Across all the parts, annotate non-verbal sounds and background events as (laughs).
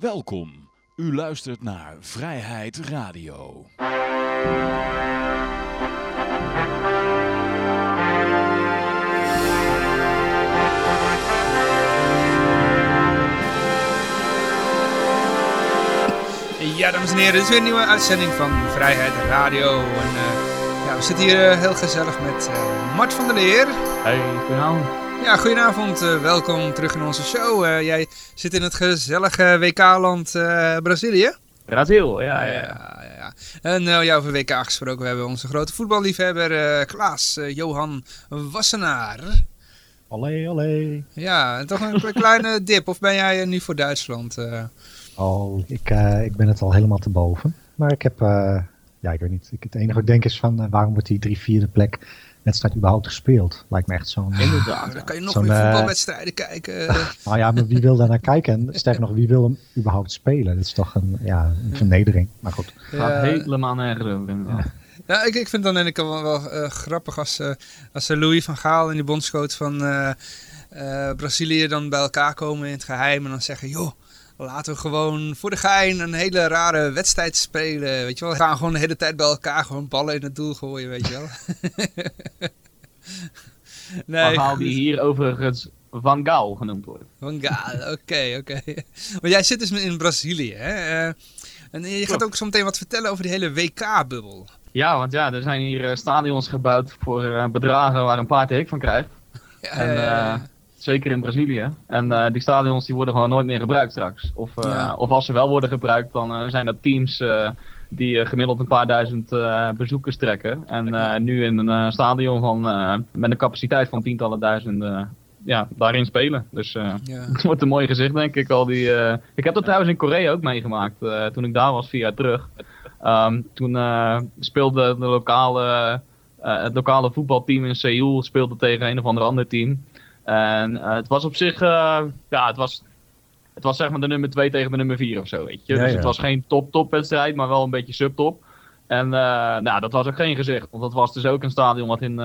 Welkom. U luistert naar Vrijheid Radio. Ja, dames en heren, dit is weer een nieuwe uitzending van Vrijheid Radio. En uh, ja, we zitten hier uh, heel gezellig met uh, Mart van der Leer. Hey, goedenavond. Ja, goedenavond. welkom terug in onze show. jij zit in het gezellige WK-land Brazilië. Brazil, ja, ja. ja, ja. En ja, over WK gesproken, we hebben onze grote voetballiefhebber Klaas Johan Wassenaar. Allee, allee. Ja, toch een kleine (laughs) dip. Of ben jij nu voor Duitsland? Oh, ik, uh, ik ben het al helemaal te boven. Maar ik heb, uh, ja, ik weet niet. Ik, het enige wat ik denk is van, uh, waarom wordt die drie vierde plek wedstrijd überhaupt gespeeld? Lijkt me echt zo'n... Inderdaad, dan kan je nog meer voetbalwedstrijden kijken. (laughs) nou ja, maar wie wil daar naar kijken? En sterker nog, wie wil hem überhaupt spelen? Dat is toch een, ja, een vernedering. Maar goed. Gaat helemaal nergens over. Ja. Ik, ik vind dan en ik wel, wel grappig als, als Louis van Gaal en die bondscoach van Brazilië dan bij elkaar komen in het geheim en dan zeggen, joh, Laten we gewoon voor de gein een hele rare wedstrijd spelen. Weet je wel, we gaan gewoon de hele tijd bij elkaar gewoon ballen in het doel gooien, weet je wel. (laughs) nee, Van die hier overigens Van Gaal genoemd wordt. Van Gaal, oké, oké. Maar jij zit dus in Brazilië, hè? Eh, en je gaat ook zo meteen wat vertellen over die hele WK-bubbel. Ja, want ja, er zijn hier eh, stadions gebouwd voor uh, bedragen waar een paard de hik van krijgt. Ja, en, ja, ja. Zeker in Brazilië. En uh, die stadions die worden gewoon nooit meer gebruikt straks. Of, uh, of als ze wel worden gebruikt, dan uh, zijn dat teams die gemiddeld een paar duizend bezoekers trekken. En nu in een stadion van, met een capaciteit van tientallen duizenden ja, daarin spelen. Dus ja. (laughs) het wordt een mooi gezicht, denk ik. Al die, ik heb dat trouwens in Korea ook meegemaakt, toen ik daar was, vier jaar terug. Um, toen speelde de lokale, het lokale voetbalteam in Seoul speelde tegen een of ander ander team. En uh, het was op zich, uh, ja, het was, het was zeg maar de nummer 2 tegen de nummer 4 of zo, weet je. Ja, dus ja. het was geen top-top wedstrijd, maar wel een beetje subtop. En uh, nou, dat was ook geen gezicht, want dat was dus ook een stadion wat in,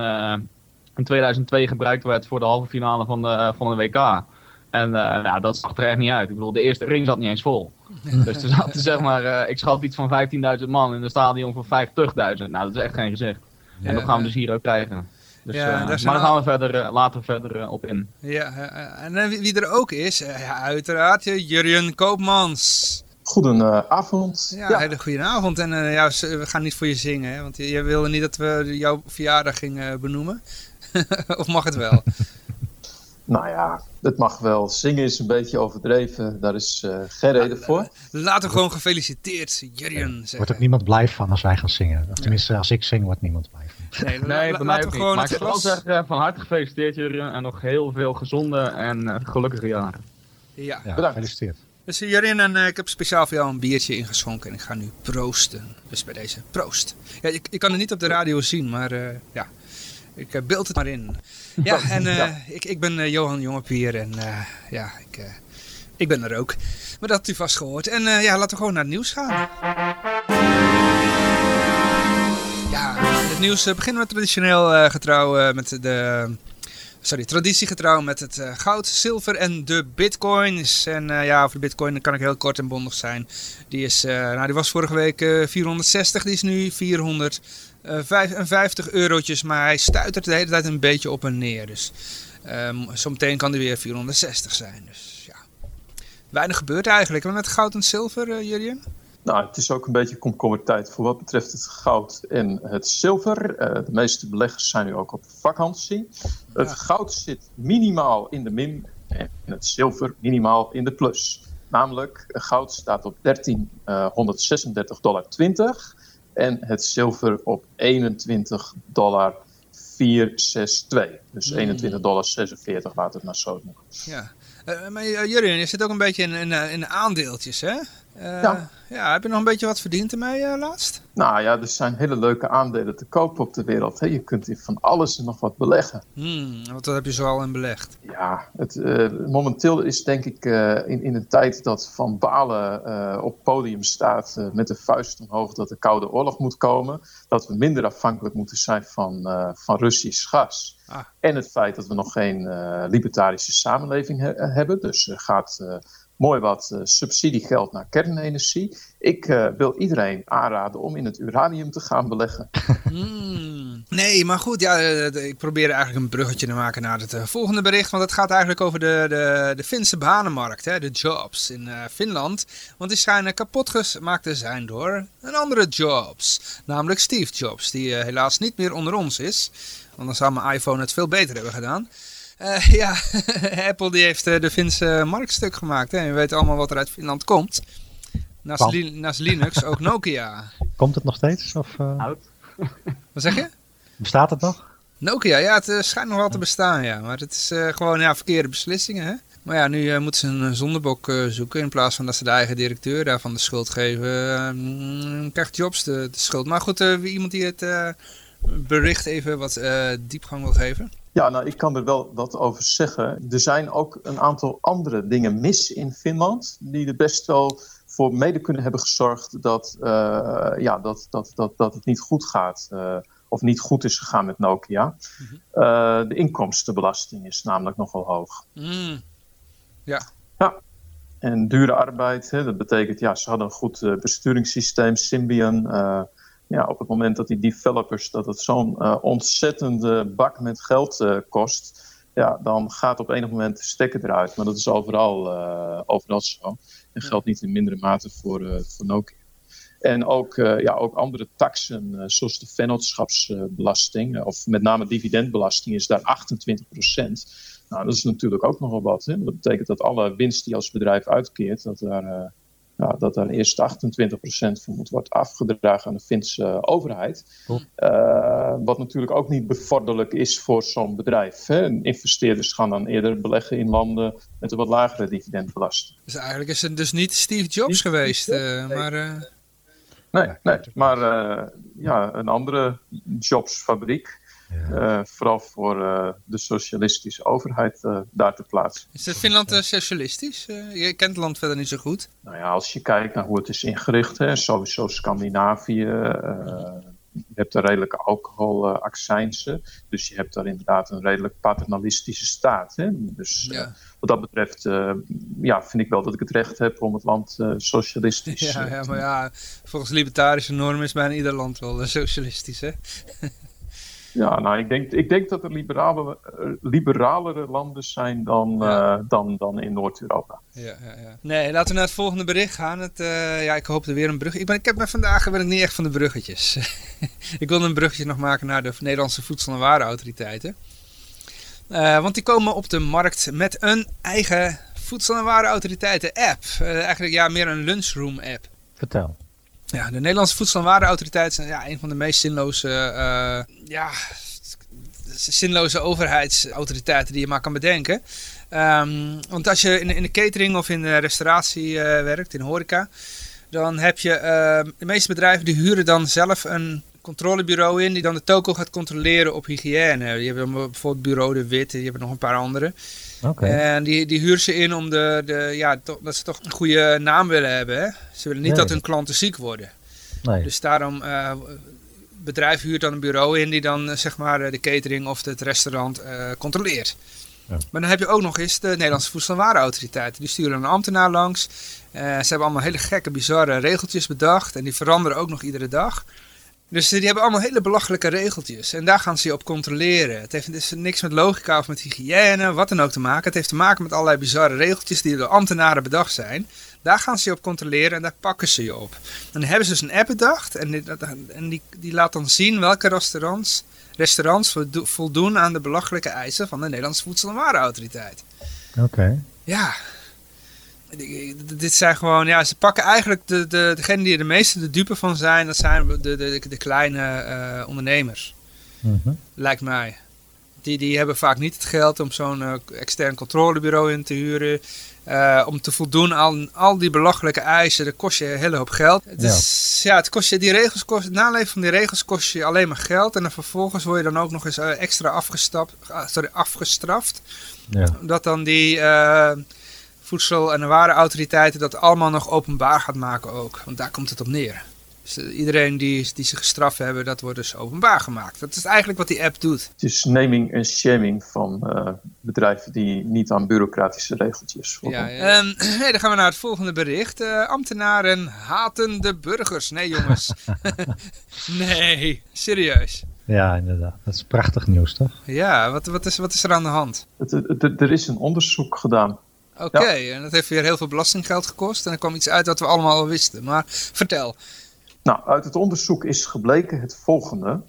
in 2002 gebruikt werd voor de halve finale van de, van de WK. En nou, dat zag er echt niet uit. Ik bedoel, de eerste ring zat niet eens vol. (laughs) dus er zaten zeg maar, ik schat iets van 15.000 man in een stadion van 50.000. Nou, dat is echt geen gezicht. En dat gaan we dus hier ook krijgen. Dus, ja, uh, maar daar gaan we verder, uh, later verder uh, op in. Ja, en wie er ook is, ja, uiteraard Jurjen Koopmans. Goedenavond. Ja, ja. hele goede avond. En ja, we gaan niet voor je zingen, hè, want je, je, wilde niet dat we jouw verjaardag gingen benoemen. (laughs) of mag het wel? (laughs) nou ja, het mag wel. Zingen is een beetje overdreven. Daar is geen reden voor. Laten we gewoon gefeliciteerd, Jurjen. Wordt ook niemand blij van als wij gaan zingen. Of tenminste, als ik zing, wordt niemand blij van. Nee, nee bij mij ook niet. Maar ik wil wel zeggen, van harte gefeliciteerd Jurjen. En nog heel veel gezonde en uh, gelukkige jaren. Ja, ja bedankt. Gefeliciteerd. Dus Jurjen, en uh, ik heb speciaal voor jou een biertje ingeschonken en ik ga nu proosten. Dus bij deze, proost. Ja, ik, ik kan het niet op de radio zien, maar uh, ja, ik uh, beeld het maar in. Ja, (laughs) en ja. Ik, ik ben Johan Jongepier en ja, ik, ik ben er ook. Maar dat had u vast gehoord. En ja, laten we gewoon naar het nieuws gaan. Nieuws beginnen we traditioneel getrouw met de sorry, traditiegetrouw met het uh, goud, zilver en de bitcoins. En uh, ja, over de bitcoin kan ik heel kort en bondig zijn. Die, is, uh, nou, die was vorige week 460, die is nu 455 eurotjes. Maar hij stuitert de hele tijd een beetje op en neer. Dus um, zometeen kan die weer 460 zijn. Dus ja, weinig gebeurt eigenlijk. Maar met goud en zilver, Jurjen? Nou, het is ook een beetje komkommertijd voor wat betreft het goud en het zilver. Uh, de meeste beleggers zijn nu ook op vakantie. Het goud zit minimaal in de min en het zilver minimaal in de plus. Namelijk, goud staat op 1336,20 dollar en het zilver op 21 dollar 462. Dus 21,46 hmm. dollar, laat het maar zo noemen. Ja, uh, maar uh, Jurien, je zit ook een beetje in, in, in aandeeltjes, hè? Ja. ja. Heb je nog een beetje wat verdiend ermee uh, laatst? Nou ja, er zijn hele leuke aandelen te kopen op de wereld. Hè. Je kunt hier van alles en nog wat beleggen. Hmm, wat heb je zoal in belegd? Ja, het, uh, momenteel is denk ik in, in een tijd dat Van Balen op podium staat met de vuist omhoog dat de Koude Oorlog moet komen. Dat we minder afhankelijk moeten zijn van, van Russisch gas. Ah. En het feit dat we nog geen libertarische samenleving he hebben. Dus gaat mooi wat subsidiegeld naar kernenergie. Ik wil iedereen aanraden om in het uranium te gaan beleggen. Mm. Nee, maar goed, ja, ik probeer eigenlijk een bruggetje te maken naar het volgende bericht. Want het gaat eigenlijk over de, de, de Finse banenmarkt, hè, de jobs in Finland. Want die schijnen kapot gemaakt te zijn door een andere Jobs. Namelijk Steve Jobs, die helaas niet meer onder ons is. Anders zou mijn iPhone het veel beter hebben gedaan. Uh, ja, (laughs) Apple die heeft uh, de Finse marktstuk gemaakt. Hè. Je weet allemaal wat er uit Finland komt. Naast, li naast Linux ook (laughs) Nokia. Komt het nog steeds? Of, uh... Oud. Wat zeg je? Bestaat het nog? Nokia, ja, het schijnt nog wel te bestaan, ja. Maar het is gewoon ja, verkeerde beslissingen, hè. Maar ja, nu moeten ze een zondebok zoeken. In plaats van dat ze de eigen directeur daarvan de schuld geven, krijgt Jobs de, de, schuld. Maar goed, iemand die het bericht even wat uh, diepgang wil geven? Ja, nou, ik kan er wel wat over zeggen. Er zijn ook een aantal andere dingen mis in Finland, die er best wel voor mede kunnen hebben gezorgd dat, uh, ja, dat, dat, dat, dat het niet goed gaat. Uh, of niet goed is gegaan met Nokia. Mm -hmm. de inkomstenbelasting is namelijk nogal hoog. Mm. Ja. Ja. En dure arbeid, hè, dat betekent, ja, ze hadden een goed besturingssysteem, Symbian ja, op het moment dat die developers, dat het zo'n uh, ontzettende bak met geld uh, kost, ja, dan gaat op enig moment de stekker eruit. Maar dat is overal, uh, overal zo. En geldt niet in mindere mate voor, voor Nokia. En ook, ja, ook andere taxen, zoals de vennootschapsbelasting, of met name dividendbelasting, is daar 28 procent. Nou, dat is natuurlijk ook nogal wat. Hè? Dat betekent dat alle winst die als bedrijf uitkeert, dat daar nou, dat daar eerst 28% van moet worden afgedragen aan de Finse overheid. Uh, wat natuurlijk ook niet bevorderlijk is voor zo'n bedrijf. Hè. Investeerders gaan dan eerder beleggen in landen met een wat lagere dividendbelasting. Dus eigenlijk is het dus niet Steve Jobs geweest, uh, maar... Uh... Nee, nee, maar ja, een andere Jobs-fabriek. Uh, vooral voor uh, de socialistische overheid uh, daar te plaatsen. Is het Finland socialistisch? je kent het land verder niet zo goed. Nou ja, als je kijkt naar hoe het is ingericht, hè, sowieso Scandinavië. je hebt een redelijke alcoholaccijnsen. dus je hebt daar inderdaad een redelijk paternalistische staat. Hè? Dus ja. wat dat betreft ja, vind ik wel dat ik het recht heb om het land socialistisch (laughs) te ja, ja, maar ja, volgens libertarische normen is bijna ieder land wel socialistisch. Hè? (laughs) Ja, nou, ik denk, ik denk dat er liberale, uh, liberalere landen zijn dan, ja. uh, dan, dan in Noord-Europa. Ja, ja, ja. Nee, laten we naar het volgende bericht gaan. Het, uh, ja, ik hoop er weer een brug. Ik, ben, ik heb me vandaag ben ik niet echt van de bruggetjes. (laughs) ik wil een bruggetje nog maken naar de Nederlandse Voedsel- en Warenautoriteiten. want die komen op de markt met een eigen Voedsel- en Warenautoriteiten app. eigenlijk ja, meer een lunchroom app. Vertel. Ja, de Nederlandse Voedsel- en Warenautoriteit zijn ja, een van de meest zinloze, uh, ja, zinloze overheidsautoriteiten die je maar kan bedenken. Um, want als je in, in, de catering of in de restauratie uh, werkt, in horeca, dan heb je, uh, de meeste bedrijven die huren dan zelf een controlebureau in die dan de toko gaat controleren op hygiëne. Je hebt dan bijvoorbeeld bureau De Wit, je hebt nog een paar andere. Okay. En die, die huren ze in om de, de, ja, to, dat ze toch een goede naam willen hebben. Hè? Ze willen niet nee. dat hun klanten ziek worden. Nee. Dus daarom, uh, bedrijf huurt dan een bureau in die dan uh, zeg maar de catering of het restaurant uh, controleert. Ja. Maar dan heb je ook nog eens de Nederlandse Voedsel- en Warenautoriteit. Die sturen een ambtenaar langs. ze hebben allemaal hele gekke, bizarre regeltjes bedacht. En die veranderen ook nog iedere dag. Dus die hebben allemaal hele belachelijke regeltjes. En daar gaan ze je op controleren. Het heeft dus niks met logica of met hygiëne, wat dan ook te maken. Het heeft te maken met allerlei bizarre regeltjes die door ambtenaren bedacht zijn. Daar gaan ze je op controleren en daar pakken ze je op. En dan hebben ze dus een app bedacht. En die, en die, die laat dan zien welke restaurants, restaurants voldoen aan de belachelijke eisen van de Nederlandse Voedsel- en Warenautoriteit. Oké. Okay. Ja, dit zijn gewoon, ja, ze pakken eigenlijk de, de, degene die er de meeste de dupe van zijn, dat zijn de, de, de kleine uh, ondernemers. Mm -hmm. Lijkt mij. Die, die hebben vaak niet het geld om zo'n uh, extern controlebureau in te huren. Uh, om te voldoen aan al die belachelijke eisen, dat kost je een hele hoop geld. Is, ja. ja. het kost je, die regels kost, het naleven van die regels kost je alleen maar geld. En dan vervolgens word je dan ook nog eens extra afgestapt, sorry, afgestraft. Ja. Omdat dan die voedsel- en warenautoriteiten dat allemaal nog openbaar gaat maken ook. Want daar komt het op neer. Dus iedereen die, die ze gestraft hebben, dat wordt dus openbaar gemaakt. Dat is eigenlijk wat die app doet. Het is naming en shaming van uh, bedrijven die niet aan bureaucratische regeltjes voldoen. Ja, ja. Um, (clears throat) hey, dan gaan we naar het volgende bericht. Uh, ambtenaren haten de burgers. Nee jongens. (laughs) nee, serieus. Ja, inderdaad. Dat is prachtig nieuws, toch? Ja, wat, wat, is, wat is er aan de hand? Het, het, er is een onderzoek gedaan. Oké, en dat heeft weer heel veel belastinggeld gekost. En er kwam iets uit wat we allemaal al wisten. Maar vertel. Nou, uit het onderzoek is gebleken het volgende.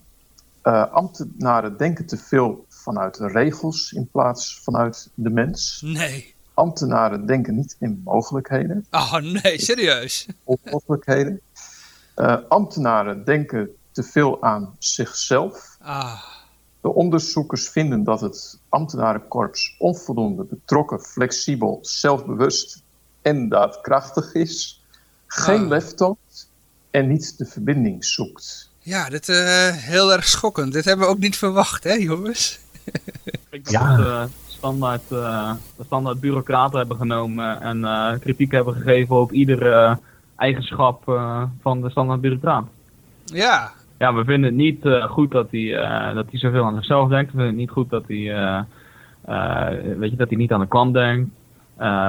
Uh, ambtenaren denken te veel vanuit de regels in plaats vanuit de mens. Nee. Ambtenaren denken niet in mogelijkheden. Oh nee, serieus? Onmogelijkheden. Uh, ambtenaren denken te veel aan zichzelf. Ah. De onderzoekers vinden dat het ambtenarenkorps onvoldoende betrokken, flexibel, zelfbewust en daadkrachtig is. Geen ah. lef toont en niet de verbinding zoekt. Ja, dit is uh, heel erg schokkend. Dit hebben we ook niet verwacht, hè jongens? Ik ja. dat uh, standaard, uh, standaard bureaucraten hebben genomen en uh, kritiek hebben gegeven op iedere eigenschap van de standaard bureaucraat. Ja, ja, we vinden het niet uh, goed dat hij, uh, dat hij zoveel aan zichzelf denkt. We vinden het niet goed dat hij, uh, weet je, dat hij niet aan de klant denkt.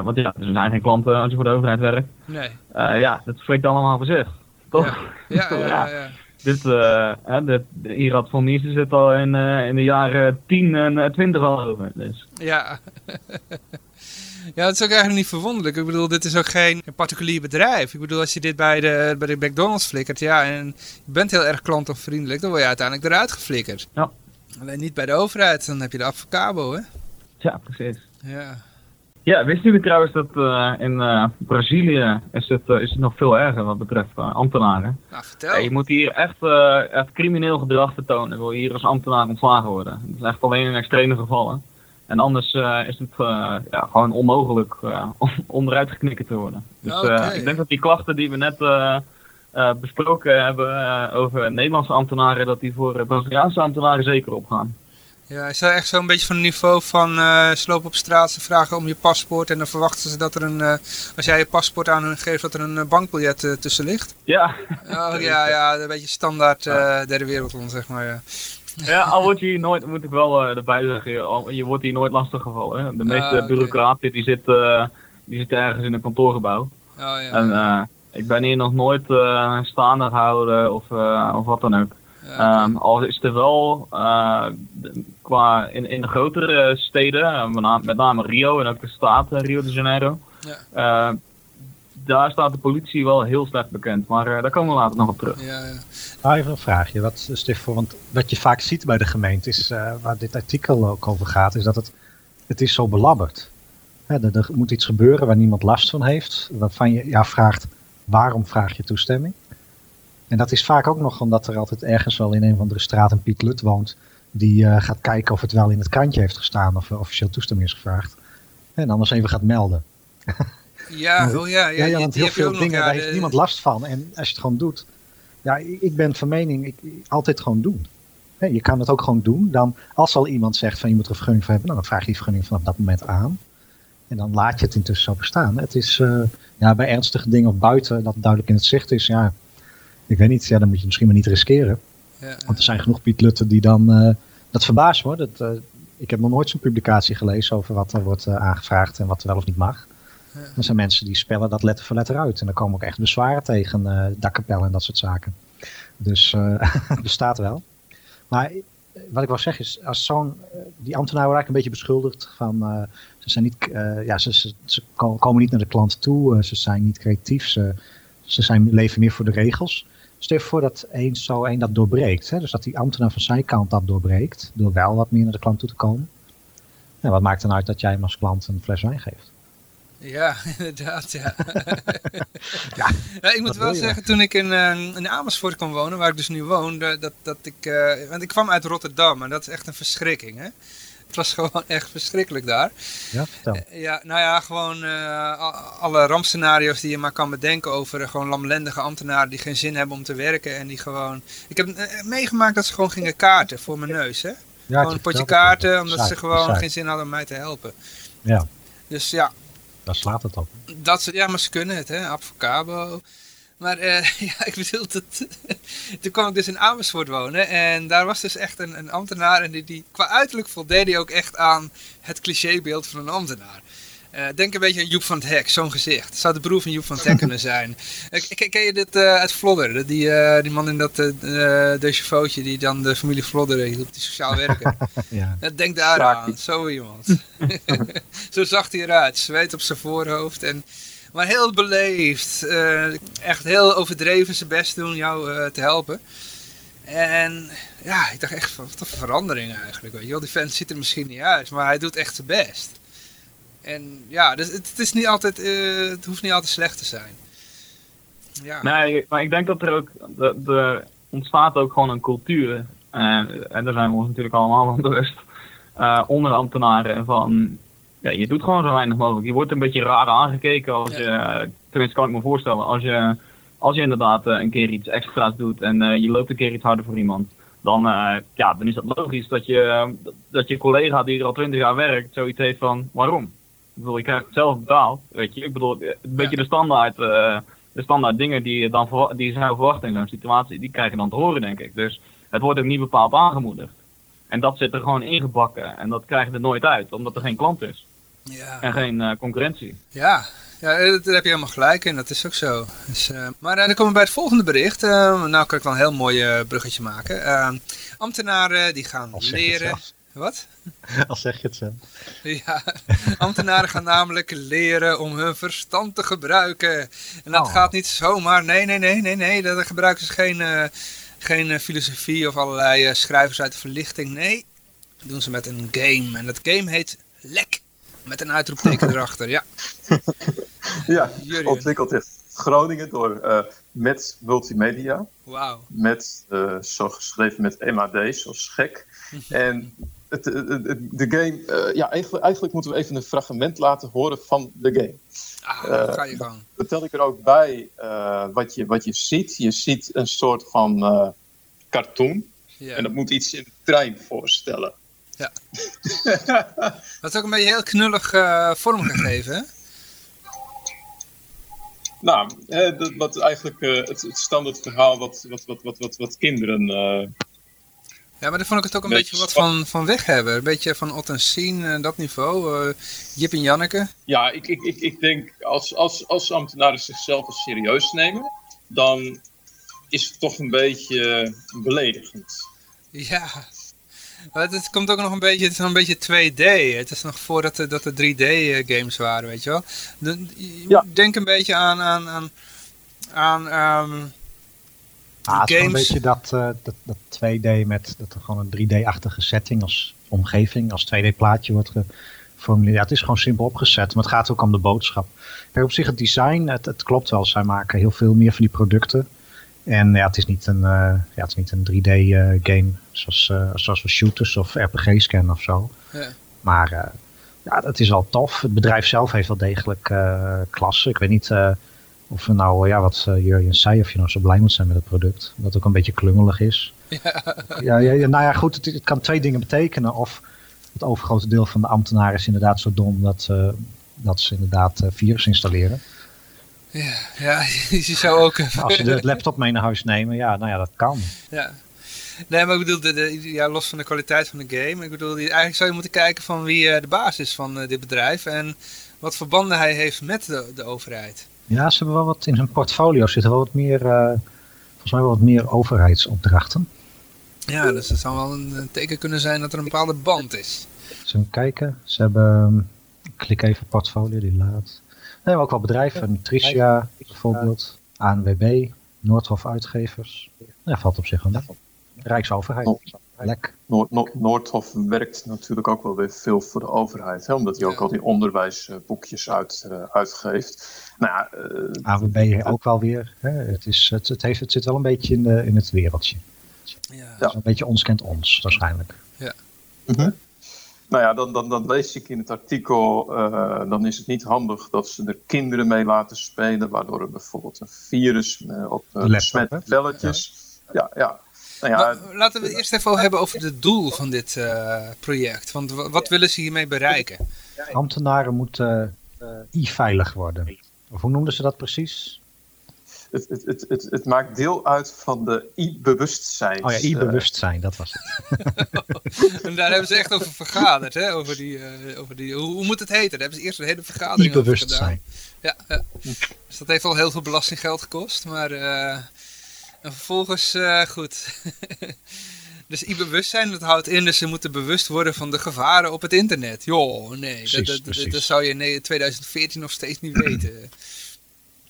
want ja, er zijn geen klanten als je voor de overheid werkt. Nee. ja, dat spreekt allemaal voor zich. Toch? Ja, ja, ja. ja, (laughs) dit, hè, dit, Irad van Niesen zit al in, in de jaren 10 en 20 al over. Dus. Ja. (laughs) Ja, dat is ook eigenlijk niet verwonderlijk. Ik bedoel, dit is ook geen particulier bedrijf. Ik bedoel, als je dit bij de, bij de McDonald's flikkert, ja, en je bent heel erg klantonvriendelijk, dan word je uiteindelijk eruit geflikkerd. Ja. Alleen niet bij de overheid, dan heb je de advocabo, hè? Ja, precies. Ja. Ja, wist u trouwens dat uh, in uh, Brazilië is het, uh, is het nog veel erger wat betreft ambtenaren? Nou, vertel. je moet hier echt, echt crimineel gedrag vertonen, wil je hier als ambtenaar ontslagen worden. Dat is echt alleen in extreme gevallen. En anders uh, is het uh, ja, gewoon onmogelijk uh, om onderuit geknikken te worden. Dus okay. ik denk dat die klachten die we net besproken hebben over Nederlandse ambtenaren, dat die voor Braziliaanse ambtenaren zeker opgaan. Ja, is dat echt zo'n beetje van het niveau van slopen op straat, ze vragen om je paspoort en dan verwachten ze dat er een, als jij je paspoort aan hun geeft, dat er een bankbiljet tussen ligt? Ja. Oh ja, ja, een beetje standaard derde wereldland zeg maar. Ja. (laughs) Ja, al word je hier nooit, moet ik wel uh, erbij zeggen, je wordt hier nooit lastig gevallen. De meeste uh, bureaucraten die zitten, uh, die zitten ergens in een kantoorgebouw. Oh, ja, en uh, ik ben hier nog nooit staande gehouden of, of wat dan ook. Ja, um, al is er wel qua in, in de grotere steden, met name Rio en ook de staat Rio de Janeiro, ja daar staat de politie wel heel slecht bekend. Maar uh, daar komen we later nog op terug. Ja, ja. Nou, even een vraagje. Wat, voor, want wat je vaak ziet bij de gemeente, is, uh, waar dit artikel ook over gaat, is dat het, het is zo belabberd. Ja, er, er, moet iets gebeuren waar niemand last van heeft. Waarvan je ja, vraagt, waarom vraag je toestemming? En dat is vaak ook nog omdat er altijd ergens wel in een van de straat een Piet Lut woont. Die uh, gaat kijken of het wel in het krantje heeft gestaan of officieel toestemming is gevraagd. En anders even gaat melden. (laughs) Ja, oh ja, ja, ja, want heel veel dingen, nog, ja, daar heeft niemand last van. En als je het gewoon doet, ja, ik ben van mening, ik, altijd gewoon doen. je kan het ook gewoon doen. Dan, als al iemand zegt van je moet er een vergunning voor hebben, nou, dan vraag je die vergunning vanaf dat moment aan. En dan laat je het intussen zo bestaan. Het is uh, ja, bij ernstige dingen of buiten dat duidelijk in het zicht is, ja, ik weet niet, ja, dan moet je misschien maar niet riskeren. Ja, Want er zijn genoeg Piet Lutten die dan, uh, dat verbaast me. Dat, uh, ik heb nog nooit zo'n publicatie gelezen over wat er wordt aangevraagd en wat er wel of niet mag. Er zijn mensen die spellen dat letter voor letter uit. En dan komen ook echt bezwaren tegen uh, dakkapellen en dat soort zaken. Dus uh, (laughs) het bestaat wel. Maar eh, wat ik wil zeggen is, als zo'n, die ambtenaren eigenlijk een beetje beschuldigd van, ze zijn niet, ja, ze, ze, ze, komen niet naar de klant toe, ze zijn niet creatief, ze, ze zijn, leven meer voor de regels. Stel je voor dat één zo één dat doorbreekt. Hè? Dus dat die ambtenaar van zijn kant dat doorbreekt, door wel wat meer naar de klant toe te komen. En wat maakt dan uit dat jij hem als klant een fles wijn geeft? Ja, (laughs) inderdaad, (laughs) ja. ja. ik moet wel zeggen, toen ik in, uh, in Amersfoort kon wonen, waar ik dus nu woon, dat, dat ik, uh, want ik kwam uit Rotterdam en dat is echt een verschrikking, hè. Het was (laughs) gewoon echt verschrikkelijk daar. Ja, vertel. Uh, ja, nou ja, gewoon alle rampscenario's die je maar kan bedenken over gewoon lamlendige ambtenaren die geen zin hebben om te werken en die gewoon... Ik heb meegemaakt dat ze gewoon gingen kaarten voor mijn neus, hè. Ja, gewoon een potje kaarten, omdat ze gewoon geen zin hadden om mij te helpen. Ja. Dus ja, daar slaat het op. Dat, ja, maar ze kunnen het, hè. Avocabo. Maar uh, (laughs) ja, ik bedoel, dat, (laughs) toen kwam ik dus in Amersfoort wonen en daar was dus echt een, een ambtenaar en die, die qua uiterlijk voldeed hij ook echt aan het clichébeeld van een ambtenaar. Uh, denk een beetje aan Joep van het Hek, zo'n gezicht. Zou de broer van Joep van het Hek kunnen zijn. (laughs) Uh, ken je dit uh, uit Vlodder? Die, die man in dat uh, die dan de familie Vlodder hielp, die sociaal werker. (laughs) ja. Denk daar aan, zo iemand. (laughs) zo zag hij eruit, zweet op zijn voorhoofd en... Maar heel beleefd. echt heel overdreven zijn best doen jou te helpen. En ja, ik dacht echt, wat een verandering eigenlijk. Weet je wel. Die vent ziet er misschien niet uit, maar hij doet echt zijn best. En ja, dus het, het is niet altijd, uh, het hoeft niet altijd slecht te zijn. Ja. Nee, maar ik denk dat er ook, er ontstaat ook gewoon een cultuur. En, en daar zijn we ons natuurlijk allemaal (laughs) van bewust. Uh, onder ambtenaren van, ja, je doet gewoon zo weinig mogelijk. Je wordt een beetje raar aangekeken als je, tenminste kan ik me voorstellen, als je, als je inderdaad uh, een keer iets extra's doet en je loopt een keer iets harder voor iemand. Dan, ja, dan is het logisch dat je, dat je collega die er al twintig jaar werkt, zoiets heeft van waarom? Ik bedoel, je krijgt het zelf betaald, weet je. Ik bedoel, een beetje de standaard, uh, de standaard dingen die je dan die je zou verwachten in zo'n situatie, die krijg je dan te horen, denk ik. Dus het wordt ook niet bepaald aangemoedigd. En dat zit er gewoon ingebakken en dat krijg je er nooit uit, omdat er geen klant is. Ja. En geen uh, concurrentie. Ja, ja, daar heb je helemaal gelijk in, dat is ook zo. Dus, uh, maar dan komen we bij het volgende bericht. Uh, nou kan ik wel een heel mooi bruggetje maken. ambtenaren die gaan leren... Wat? (laughs) Al zeg je het zo. Ja, ambtenaren gaan namelijk leren om hun verstand te gebruiken. En dat oh. gaat niet zomaar. Nee, nee, nee, nee, nee. Daar gebruiken ze geen, uh, geen uh, filosofie of allerlei uh, schrijvers uit de verlichting. Nee, dat doen ze met een game. En dat game heet Lek. Met een uitroepteken (laughs) erachter, ja. ja, ontwikkeld in Groningen door met multimedia. Wauw. Met, zo geschreven met MAD, zoals gek. (laughs) en het, de game, uh, ja, eigenlijk, eigenlijk, moeten we even een fragment laten horen van de game. Ah, uh, ga je gang. Vertel ik er ook bij uh, wat, je, wat je ziet. Je ziet een soort van cartoon. Yeah. En dat moet iets in de trein voorstellen. Ja. (laughs) dat is ook een beetje heel knullig vormgegeven, hè? (laughs) Nou, dat, wat eigenlijk het, het standaard verhaal wat, wat, wat, wat, wat, wat kinderen ja, maar daar vond ik het ook een beetje, wat van, van weg hebben. Een beetje van Ot en Sien, uh, dat niveau. Uh, Jip en Janneke. Ja, ik, ik, ik, ik denk als, als, als ambtenaren zichzelf als serieus nemen, dan is het toch een beetje beledigend. Ja, maar het komt ook nog een beetje, het is nog een beetje 2D. Het is nog voordat de, dat de 3D games waren, weet je wel. ja. Denk een beetje aan, aan, aan, aan um, Ah, het is een beetje dat, uh, dat, dat 2D met dat er gewoon een 3D-achtige setting als omgeving, als 2D-plaatje wordt geformuleerd. Ja, het is gewoon simpel opgezet, maar het gaat ook om de boodschap. Kijk, op zich het design, het, het klopt wel. Zij maken heel veel meer van die producten. En ja, het is niet een, uh, ja, het is niet een 3D-game uh, zoals, zoals we shooters of RPG's kennen of zo. Ja. Maar ja, het is al tof. Het bedrijf zelf heeft wel degelijk klasse. Ik weet niet of nou, ja, wat uh, Jurjen zei, of je nou zo blij moet zijn met het product. Dat het ook een beetje klungelig is. (laughs) Ja, ja, ja nou ja, goed, het, het, kan twee dingen betekenen. Of het overgrote deel van de ambtenaren is inderdaad zo dom dat, uh, dat ze inderdaad uh, virus installeren. Ja, ja, (laughs) je zou ook... Als je de laptop mee naar huis nemen, ja, nou ja, dat kan. Ja. Nee, maar ik bedoel, de, de, ja, los van de kwaliteit van de game. Ik bedoel, eigenlijk zou je moeten kijken van wie de baas is van dit bedrijf. En wat verbanden hij heeft met de, de overheid. Ja, ze hebben wel wat in hun portfolio zitten wel wat meer, uh, volgens mij wel wat meer overheidsopdrachten. Ja, dus het zou wel een teken kunnen zijn dat er een bepaalde band is. Zullen we kijken? Ze hebben, klik even portfolio, die laat. We hebben ook wel bedrijven, Nutritia bijvoorbeeld, ANWB, Noordhof Uitgevers. Dat valt op zich wel mee. Rijksoverheid. Lek. Noord, Noordhof werkt natuurlijk ook wel weer veel voor de overheid, hè, omdat hij ook al die onderwijsboekjes uit, uh, uitgeeft. Nou ja, uh, eh, AWB ook wel weer. Hè. Het, is, het, het, heeft, het zit wel een beetje in, de, in het wereldje. Ja. Een beetje ons kent ons, waarschijnlijk. Ja. Mhm. Nou ja, dan, dan, dan lees ik in het artikel, uh, dan is het niet handig dat ze er kinderen mee laten spelen, waardoor er bijvoorbeeld een virus op uh, besmet belletjes. Ja, ja. Nou ja, laten we het eerst even hebben over het doel van dit uh, project. Want wat willen ze hiermee bereiken? Ambtenaren moeten uh, e-veilig worden. Of hoe noemden ze dat precies? het, het, het, het, het maakt deel uit van de i-bewustzijn. Oh ja, i-bewustzijn, dat was het. (laughs) en daar hebben ze echt over vergaderd, hè? Over die, uh, over die, hoe, hoe, moet het heten? Daar hebben ze eerst een hele vergadering over gedaan. Ja, ja, dus dat heeft al heel veel belastinggeld gekost, maar... En vervolgens, uh, goed. (laughs) dus i-bewustzijn, dat houdt in dat ze moeten bewust worden van de gevaren op het internet. Joh, nee, precies, dat, dat, dat, zou je in 2014 nog steeds niet weten.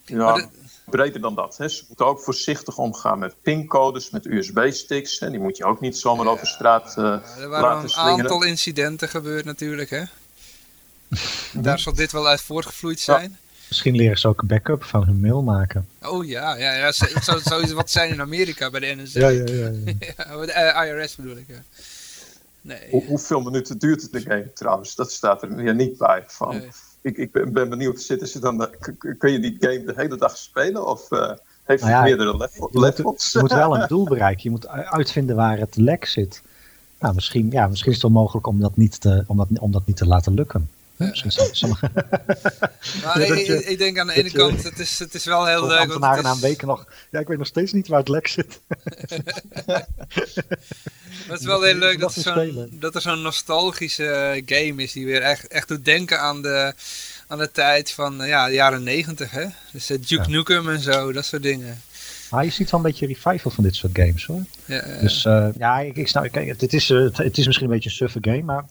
Ja, breder dan dat. Hè. Ze moeten ook voorzichtig omgaan met pincodes, met USB-sticks. Die moet je ook niet zomaar over straat uh, Er waren een aantal incidenten gebeurd natuurlijk. Hè? (laughs) Daar zal dit wel uit voortgevloeid zijn. Misschien leren ze ook een backup van hun mail maken. Oh ja, ja, ja zou, zou iets wat zijn in Amerika bij de NSA. Ja, ja, ja. ja. (laughs) de IRS bedoel ik, ja. Nee. Hoe, hoeveel minuten duurt het de game trouwens? Dat staat er weer niet bij. Van, nee. ik, ik ben, ben, benieuwd, zitten ze dan, kun je die game de hele dag spelen? Of uh, heeft het nou ja, meerdere levels? Je moet wel een (laughs) doel bereiken. Je moet uitvinden waar het lek zit. Nou, misschien, ja, misschien is het wel mogelijk om dat niet te, om dat, om dat niet te laten lukken. Misschien sommige... nou, ik, je, ik, denk aan de ene je, kant, het is, het is wel heel leuk. ambtenaren is... na een week nog, ja, ik weet nog steeds niet waar het lek zit. (laughs) het is wel heel leuk dat, dat er zo'n nostalgische game is die weer echt, echt doet denken aan de, aan de tijd van ja, de jaren negentig. Hè? Dus uh, Duke ja. Nukem en zo, dat soort dingen. Maar je ziet wel een beetje revival van dit soort games hoor. Ja, dus uh, ja, ik, ik snap, kijk, het, is, uh, het is misschien een beetje een suffe game, maar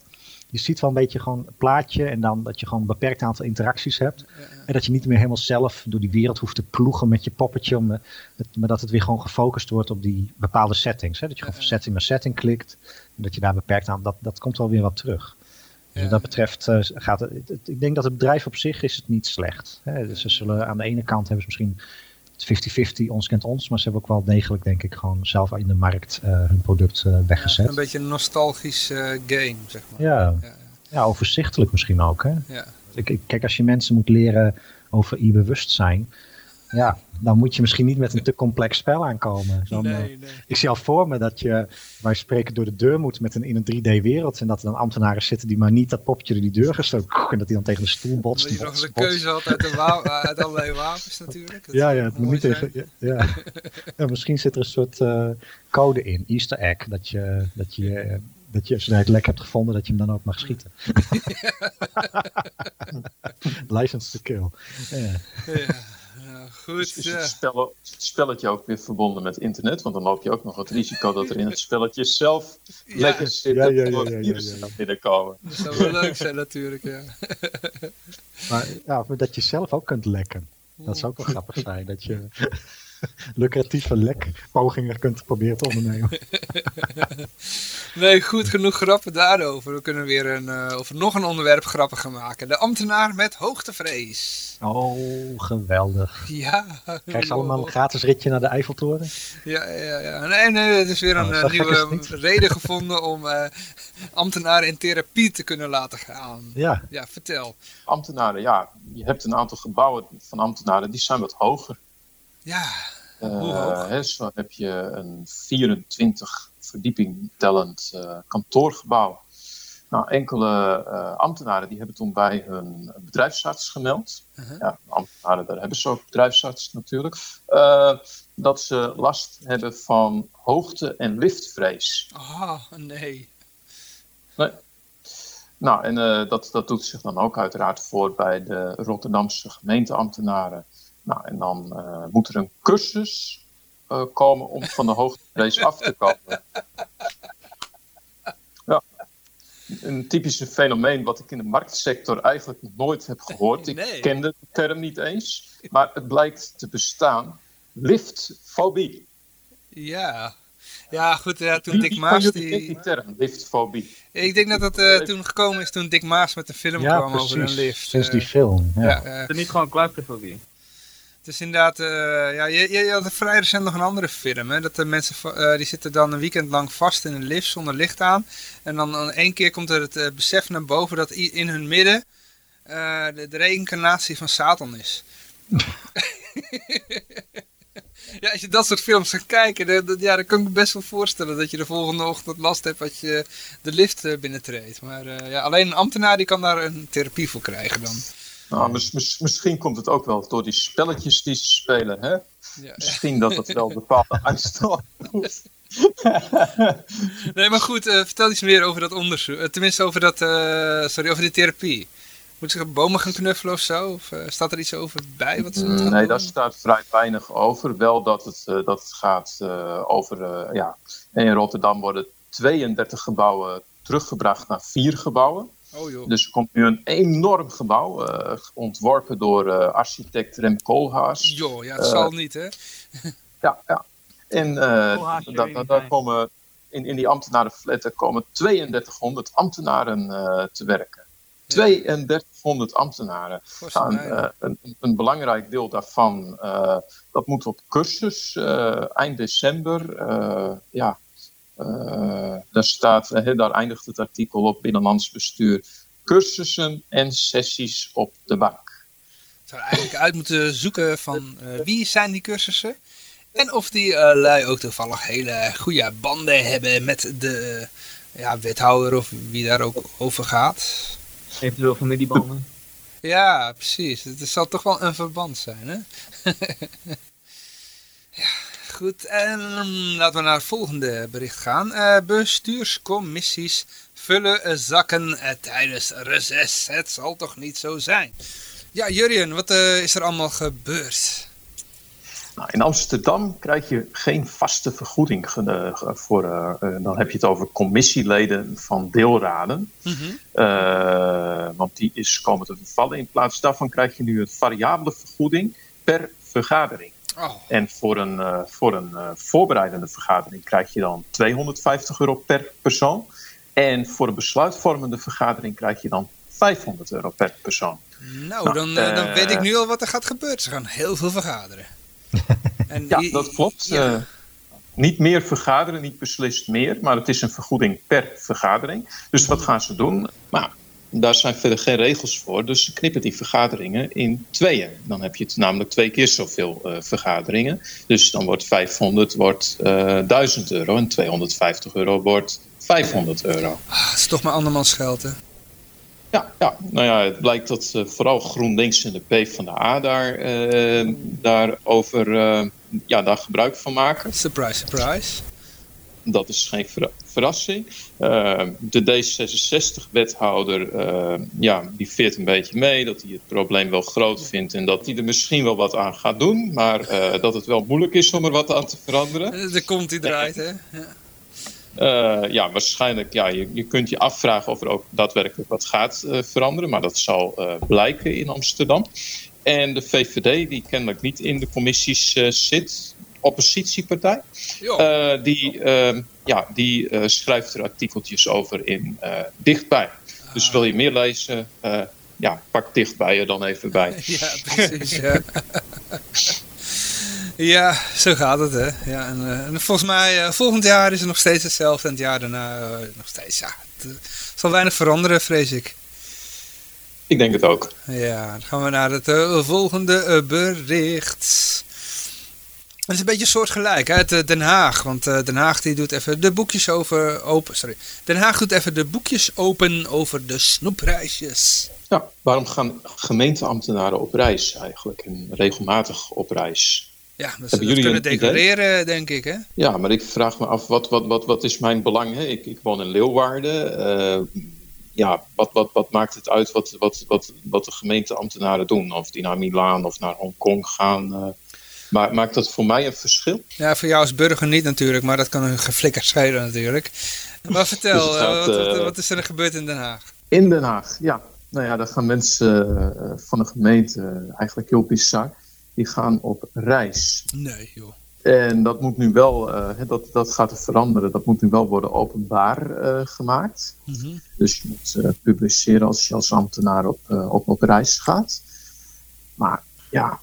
je ziet wel een beetje gewoon een plaatje en dan dat je gewoon een beperkt aantal interacties hebt. En dat je niet meer helemaal zelf door die wereld hoeft te ploegen met je poppetje. Om, maar dat het weer gewoon gefocust wordt op die bepaalde settings. Hè? Dat je gewoon van setting naar setting klikt. En dat je daar beperkt aan, dat, dat komt wel weer wat terug. Dus wat dat betreft uh, gaat het, het, ik denk dat het bedrijf op zich is het niet slecht. Hè? Dus ze zullen aan de ene kant hebben ze misschien 50-50, ons kent ons, maar ze hebben ook wel degelijk, denk ik, gewoon zelf in de markt uh, hun product uh, weggezet. Ja, een beetje een nostalgisch uh, game, zeg maar. Ja. ja. Ja, overzichtelijk misschien ook. Hè? Ja. Ik, kijk, als je mensen moet leren over e-bewustzijn, ja, dan moet je misschien niet met een te complex spel aankomen. Zo nee, nee. Ik zie al voor me dat je, wij spreken, door de deur moet met een, in een 3D-wereld. En dat er dan ambtenaren zitten die maar niet dat popje door die deur gestoken. En dat die dan tegen de stoel botst. Dat je nog een keuze had uit, de wa (laughs) uit allerlei wapens natuurlijk. Dat ja, ja, het moet niet tegen. Ja, ja. (laughs) ja, misschien zit er een soort uh, code in, Easter egg. Dat je, dat je dat je, als je het lek hebt gevonden, dat je hem dan ook mag schieten. (laughs) License to kill. Ja. ja. Goed. Dus is het, spel, het spelletje ook weer verbonden met internet? Want dan loop je ook nog het risico dat er in het spelletje zelf ja. lekker zit ja, ja, ja, ja, ja, binnenkomen. Dat zou wel leuk zijn natuurlijk, ja. maar, ja, maar dat je zelf ook kunt lekken. Dat zou ook wel grappig zijn. Dat je (laughs) lucratieve lekpogingen kunt proberen te ondernemen. (laughs) nee, goed genoeg grappen daarover. We kunnen weer een, uh, over nog een onderwerp grappen gaan maken. De ambtenaar met hoogtevrees. Oh, geweldig. Ja. Krijg ze allemaal een (laughs) gratis ritje naar de Eiffeltoren? Ja, ja, ja. Nee, nee, het is weer een oh, nieuwe reden gevonden om uh, ambtenaren in therapie te kunnen laten gaan. Ja. Ja, vertel. Ambtenaren, ja. Je hebt een aantal gebouwen van ambtenaren, die zijn wat hoger. Ja, uh, hè, zo heb je een 24 verdieping tellend uh, kantoorgebouw. Nou, enkele uh, ambtenaren die hebben toen bij hun bedrijfsarts gemeld. -huh. Ja, ambtenaren, daar hebben ze ook bedrijfsarts natuurlijk. dat ze last hebben van hoogte- en liftvrees. Ah, nee. Nee. Nou, en dat, dat doet zich dan ook uiteraard voor bij de Rotterdamse gemeenteambtenaren nou, en dan uh, moet er een cursus uh, komen om van de hoogtevrees af te komen. Ja. Een typische fenomeen wat ik in de marktsector eigenlijk nooit heb gehoord. Ik kende de term niet eens, maar het blijkt te bestaan. Liftfobie. Ja, ja, goed, ja, toen Dick Maas... Die... die term, liftfobie. Ik denk dat dat uh, toen gekomen is toen Dick Maas met de film ja, kwam precies. over een lift. sinds die film, ja. ja uh, is niet gewoon claustrofobie? Het is inderdaad, uh, ja, je, je, had vrij recent nog een andere film, hè, dat de mensen, uh, die zitten dan een weekend lang vast in een lift zonder licht aan. En dan, één keer komt er het uh, besef naar boven dat in hun midden de, de reïncarnatie van Satan is. (laughs) ja, als je dat soort films gaat kijken, dan, dan, ja, dan kan ik me best wel voorstellen dat je de volgende ochtend last hebt als je de lift binnentreedt. Maar ja, alleen een ambtenaar die kan daar een therapie voor krijgen dan. Nou, misschien komt het ook wel door die spelletjes die ze spelen. Hè? Ja. Misschien dat het wel (laughs) bepaalde angst (laughs) nee, maar goed, uh, vertel iets meer over dat onderzoek. Uh, tenminste, over, dat, uh, sorry, over die therapie. Moet ze bomen gaan knuffelen of zo? Of staat er iets over bij? Wat mm, nee, daar staat vrij weinig over. Wel dat het, dat het gaat over... ja, in Rotterdam worden 32 gebouwen teruggebracht naar vier gebouwen. Oh, joh. Dus er komt nu een enorm gebouw, ontworpen door architect Rem Koolhaas. Jo, ja, het zal niet, hè? ja, ja. En uh, daar, daar komen in, in die ambtenarenflatten komen 3200 ambtenaren uh, te werken. 3200 ambtenaren. Nou, uh, een, een, belangrijk deel daarvan, dat moet op cursus eind december. ja, daar, staat, daar eindigt het artikel op Binnenlands Bestuur. Cursussen en sessies op de bank. Zou eigenlijk uit moeten zoeken van wie zijn die cursussen? En of die uh, lui ook toevallig hele goede banden hebben met de ja, wethouder of wie daar ook over gaat. Eventueel familiebanden. ja, precies. Het zal toch wel een verband zijn, hè? (laughs) ja, goed. En laten we naar het volgende bericht gaan. Uh, bestuurscommissies vullen zakken uh, tijdens reces. Het zal toch niet zo zijn? Ja, Jurjen, wat is er allemaal gebeurd? Nou, in Amsterdam krijg je geen vaste vergoeding voor, uh, dan heb je het over commissieleden van deelraden. Mhm. want die is komen te vervallen. In plaats daarvan krijg je nu een variabele vergoeding per vergadering. Oh. En voor een, voor een voorbereidende vergadering krijg je dan 250 euro per persoon. En voor een besluitvormende vergadering krijg je dan 500 euro per persoon. Nou, nou dan, dan weet ik nu al wat er gaat gebeuren. Ze gaan heel veel vergaderen. (laughs) En ja, dat klopt. Eh, niet meer vergaderen, niet beslist meer, maar het is een vergoeding per vergadering. Dus wat gaan ze doen? Nou, daar zijn verder geen regels voor, dus ze knippen die vergaderingen in tweeën. Dan heb je het namelijk twee keer zoveel uh, vergaderingen. Dus dan wordt 500 wordt, uh, eh, 1000 euro en 250 euro wordt 500 euro. Ah, dat is toch maar andermans geld, hè? Ja, ja, nou ja, het blijkt dat uh, vooral GroenLinks en de P van de A daar, daarover ja, daar gebruik van maken. Surprise, surprise. Dat is geen verrassing. de D66-wethouder, ja, die veert een beetje mee dat hij het probleem wel groot vindt en dat hij er misschien wel wat aan gaat doen, maar dat het wel moeilijk is om er wat aan te veranderen. Er komt hij draait, hè? Ja. Uh, ja, waarschijnlijk, ja, je, je kunt je afvragen of er ook daadwerkelijk wat gaat uh, veranderen, maar dat zal uh, blijken in Amsterdam. En de VVD, die kennelijk niet in de commissies zit, oppositiepartij, die, ehm, ja, die schrijft er artikeltjes over in Dichtbij. Dus wil je meer lezen, ja, pak Dichtbij er dan even bij. (laughs) ja, precies, ja. (laughs) Ja, zo gaat het, hè. Ja, en, en volgens mij, volgend jaar is het nog steeds hetzelfde. En het jaar daarna nog steeds, ja. Het zal weinig veranderen, vrees ik. Ik denk het ook. Ja, dan gaan we naar het volgende bericht. Het is een beetje soortgelijk uit Den Haag. Want Den Haag die doet even de boekjes over open. Sorry. Den Haag doet even de boekjes open over de snoepreisjes. Ja, waarom gaan gemeenteambtenaren op reis eigenlijk? En regelmatig op reis? Ja, dat ze jullie kunnen declareren, denk ik, hè? Ja, maar ik vraag me af, wat, wat, wat, wat is mijn belang? Hè? Ik, ik woon in Leeuwarden. Uh, ja, wat, wat, wat maakt het uit wat, wat, wat, wat de gemeenteambtenaren doen? Of die naar Milaan of naar Hongkong gaan... Uh, maar maakt dat voor mij een verschil? Ja, voor jou als burger niet natuurlijk, maar dat kan een geflikker schelen natuurlijk. Maar vertel, dus gaat, uh, wat, wat, is er gebeurd in Den Haag? In Den Haag, ja. Nou ja, daar gaan mensen van de gemeente eigenlijk heel bizar die gaan op reis. Nee, joh. En dat moet nu wel, uh, dat, dat gaat er veranderen. Dat moet nu wel worden openbaar uh, gemaakt. Mm -hmm. Dus je moet uh, publiceren als je als ambtenaar op, op, op reis gaat. Maar ja,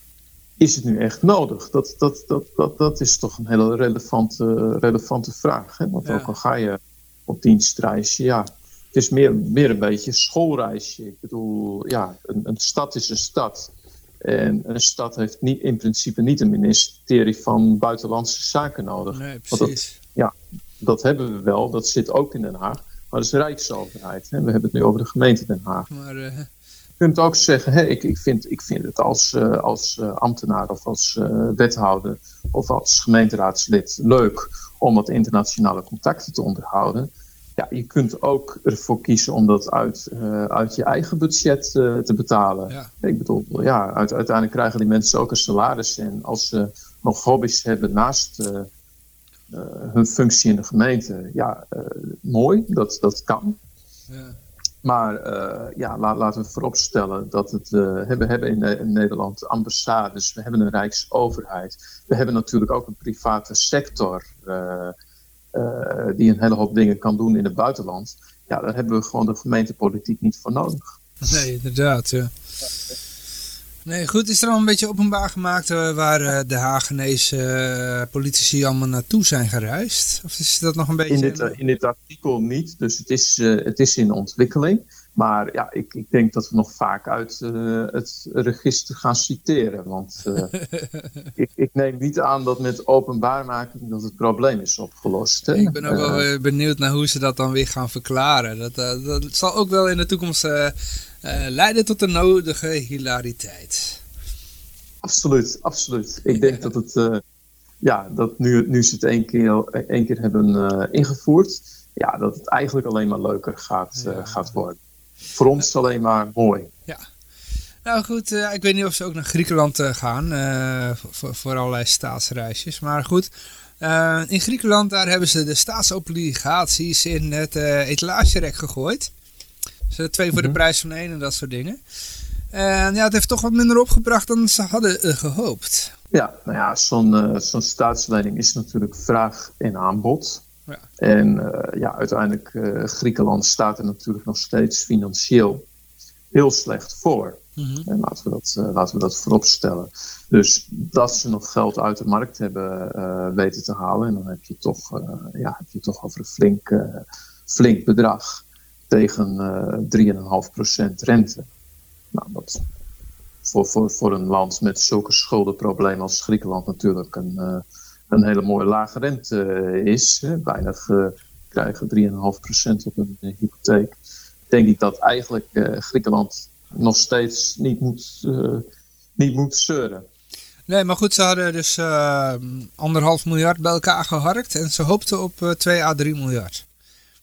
is het nu echt nodig? Dat, dat, dat, dat, dat is toch een hele relevante, relevante vraag. Hè? Want ja. ook al ga je op dienstreisje, ja, het is meer, meer een beetje een schoolreisje. Ik bedoel, ja, een, een stad is een stad. En een stad heeft niet, in principe niet een ministerie van Buitenlandse Zaken nodig. Nee, precies. Dat, ja, dat hebben we wel. Dat zit ook in Den Haag. Maar dat is Rijksoverheid. Hè? We hebben het nu over de gemeente Den Haag. Maar uh, kunt ook zeggen, hey, ik, ik, vind, ik vind het als, als ambtenaar of als wethouder of als gemeenteraadslid leuk om wat internationale contacten te onderhouden. Ja, je kunt ook ervoor kiezen om dat uit, uit je eigen budget te betalen. Ja. Ik bedoel, ja, uit, uiteindelijk krijgen die mensen ook een salaris. En als ze nog hobby's hebben naast eh, hun functie in de gemeente, ja, eh, mooi, dat, dat kan. Ja. Maar uh, ja, laat, laten we vooropstellen dat het, uh, we hebben in, in, Nederland ambassades, we hebben een rijksoverheid. We hebben natuurlijk ook een private sector uh, die een hele hoop dingen kan doen in het buitenland. Ja, daar hebben we gewoon de gemeentepolitiek niet voor nodig. Nee, inderdaad. Ja. Nee, goed. Is er al een beetje openbaar gemaakt uh, waar uh, de Hagenese uh, politici allemaal naartoe zijn gereisd? Of is dat nog een beetje... In dit, in dit artikel niet, dus het is, het is in ontwikkeling. Maar ja, ik, ik denk dat we nog vaak uit het register gaan citeren. Want (laughs) ik, ik, neem niet aan dat met openbaarmaking dat het probleem is opgelost. Hè? Ik ben ook wel benieuwd naar hoe ze dat dan weer gaan verklaren. Dat, dat zal ook wel in de toekomst leiden tot de nodige hilariteit. Absoluut, absoluut. Ik denk (laughs) dat het, ja, dat nu, nu ze het één keer, één keer hebben ingevoerd, ja, dat het eigenlijk alleen maar leuker gaat, ja. gaat worden. Voor ons alleen maar mooi. Ja. Nou goed, ik weet niet of ze ook naar Griekenland gaan voor, voor allerlei staatsreisjes. Maar goed, in Griekenland daar hebben ze de staatsobligaties in het etalagerek gegooid. Dus twee voor de mhm. prijs van één en dat soort dingen. En ja, het heeft toch wat minder opgebracht dan ze hadden gehoopt. Ja, nou ja, zo'n zo'n staatsleiding is natuurlijk vraag en aanbod. Ja. En uh, ja, uiteindelijk Griekenland staat er natuurlijk nog steeds financieel heel slecht voor. Mm -hmm. En laten we, dat, laten we dat voorop stellen. Dus dat ze nog geld uit de markt hebben weten te halen. En dan heb je toch, ja, heb je toch over een flink, flink bedrag tegen uh, eh, 3,5% rente. Nou, dat voor, voor, voor een land met zulke schuldenproblemen als Griekenland natuurlijk een, uh, een hele mooie lage rente uh, is. Weinig krijgen 3,5% op een hypotheek. Denk ik dat eigenlijk Griekenland nog steeds niet moet, niet moet zeuren. Nee, maar goed, ze hadden dus anderhalf miljard bij elkaar geharkt en ze hoopten op 2 à 3 miljard.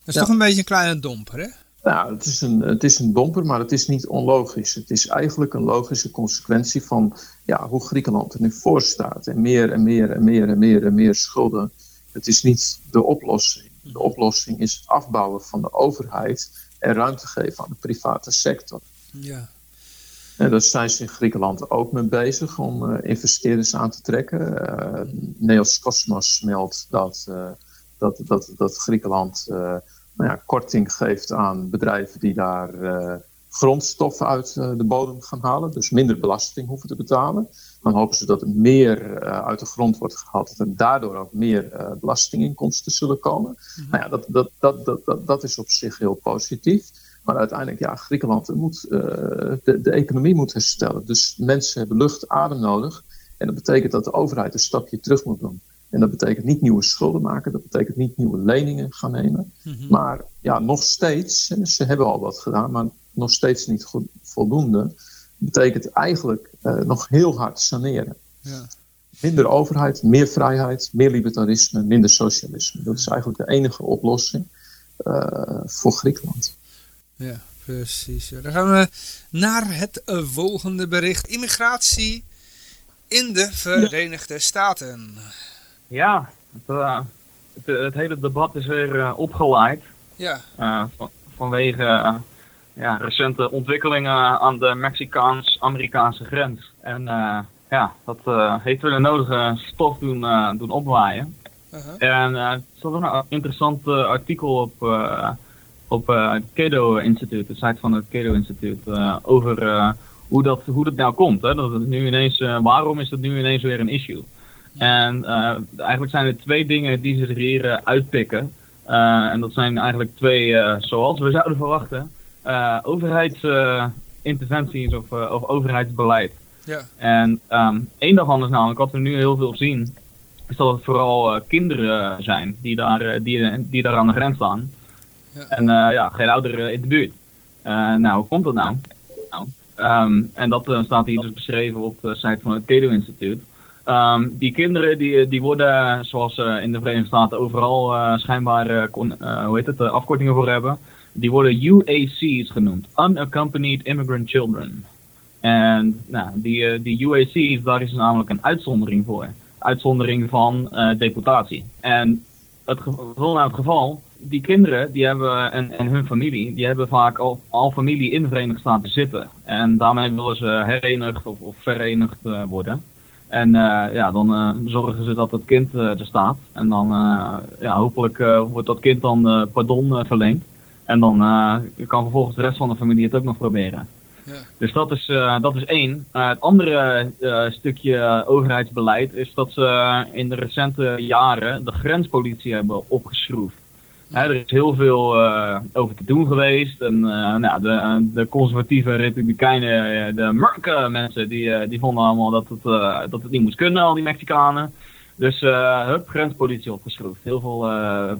Dat is toch een beetje een kleine domper, hè? Nou, het is, een, het is een domper, maar het is niet onlogisch. Het is eigenlijk een logische consequentie van ja, hoe Griekenland er nu voor staat. En meer en meer en meer en meer en meer schulden. Het is niet de oplossing. De oplossing is het afbouwen van de overheid en ruimte geven aan de private sector. Ja. En daar zijn ze in Griekenland ook mee bezig om uh, investeerders aan te trekken. Uh, Neos Cosmos meldt dat, uh, dat, dat, dat Griekenland nou ja, korting geeft aan bedrijven die daar uh, grondstoffen uit uh, de bodem gaan halen. Dus minder belasting hoeven te betalen. Dan hopen ze dat er meer uh, uit de grond wordt gehaald. Dat er daardoor ook meer belastinginkomsten zullen komen. Mm Nou ja, dat, dat, dat, dat, dat, is op zich heel positief. Maar uiteindelijk, ja, Griekenland moet, de, de economie moet herstellen. Dus mensen hebben lucht, adem nodig. En dat betekent dat de overheid een stapje terug moet doen. En dat betekent niet nieuwe schulden maken, dat betekent niet nieuwe leningen gaan nemen. Mhm. Maar ja, nog steeds, ze hebben al wat gedaan, maar nog steeds niet goed, voldoende. betekent eigenlijk uh, nog heel hard saneren. Ja. Minder overheid, meer vrijheid, meer libertarisme, minder socialisme. Dat is eigenlijk de enige oplossing uh, voor Griekenland. Ja, precies. Dan gaan we naar het uh, volgende bericht. Immigratie in de Verenigde ja. Staten. Ja, het, uh, het, het, hele debat is weer uh, opgeleid. Ja. Uh, van, vanwege ja, recente ontwikkelingen aan de Mexicaans-Amerikaanse grens. En ja, dat heeft weer de nodige stof doen, doen opwaaien. -huh. En er stond een interessant artikel op, op het Kedo Instituut, de site van het Kedo Instituut, over hoe, dat, hoe dat nou komt. Hè? Dat het nu ineens, waarom is dat nu ineens weer een issue? En uh, eigenlijk zijn er twee dingen die ze er hier uh, uitpikken. Uh, en dat zijn eigenlijk twee, zoals we zouden verwachten, overheidsinterventies of, of overheidsbeleid. Ja. En um, één daarvan is namelijk, wat we nu heel veel zien, is dat het vooral kinderen zijn die daar, die, die daar aan de grens staan. Ja. En ja, geen ouderen in de buurt. nou, hoe komt dat nou? nou Ehm, en dat staat hier dus beschreven op de site van het Cato Instituut. Um, die kinderen die, die worden, zoals uh, in de Verenigde Staten overal uh, schijnbaar uh, hoe heet het, afkortingen voor hebben, die worden UAC's genoemd. Unaccompanied Immigrant Children. En nou, die, die UAC's, daar is namelijk een uitzondering voor. Uitzondering van deportatie. En het geval nou het geval, die kinderen die hebben, en, hun familie, die hebben vaak al, al familie in de Verenigde Staten zitten. En daarmee willen ze herenigd of, of verenigd worden. En uh, ja, dan uh, zorgen ze dat het kind uh, er staat. En dan ja, hopelijk wordt dat kind dan pardon verleend. En dan kan vervolgens de rest van de familie het ook nog proberen. Ja. Dus dat is, dat is één. het andere stukje overheidsbeleid is dat ze in de recente jaren de grenspolitie hebben opgeschroefd er is heel veel uh, over te doen geweest. En uh, nou, de, eh, de, conservatieve republikeinen, de murke mensen, die, die vonden allemaal dat het, dat het niet moest kunnen, al die Mexicanen. Dus hup, grenspolitie opgeschroefd. Heel veel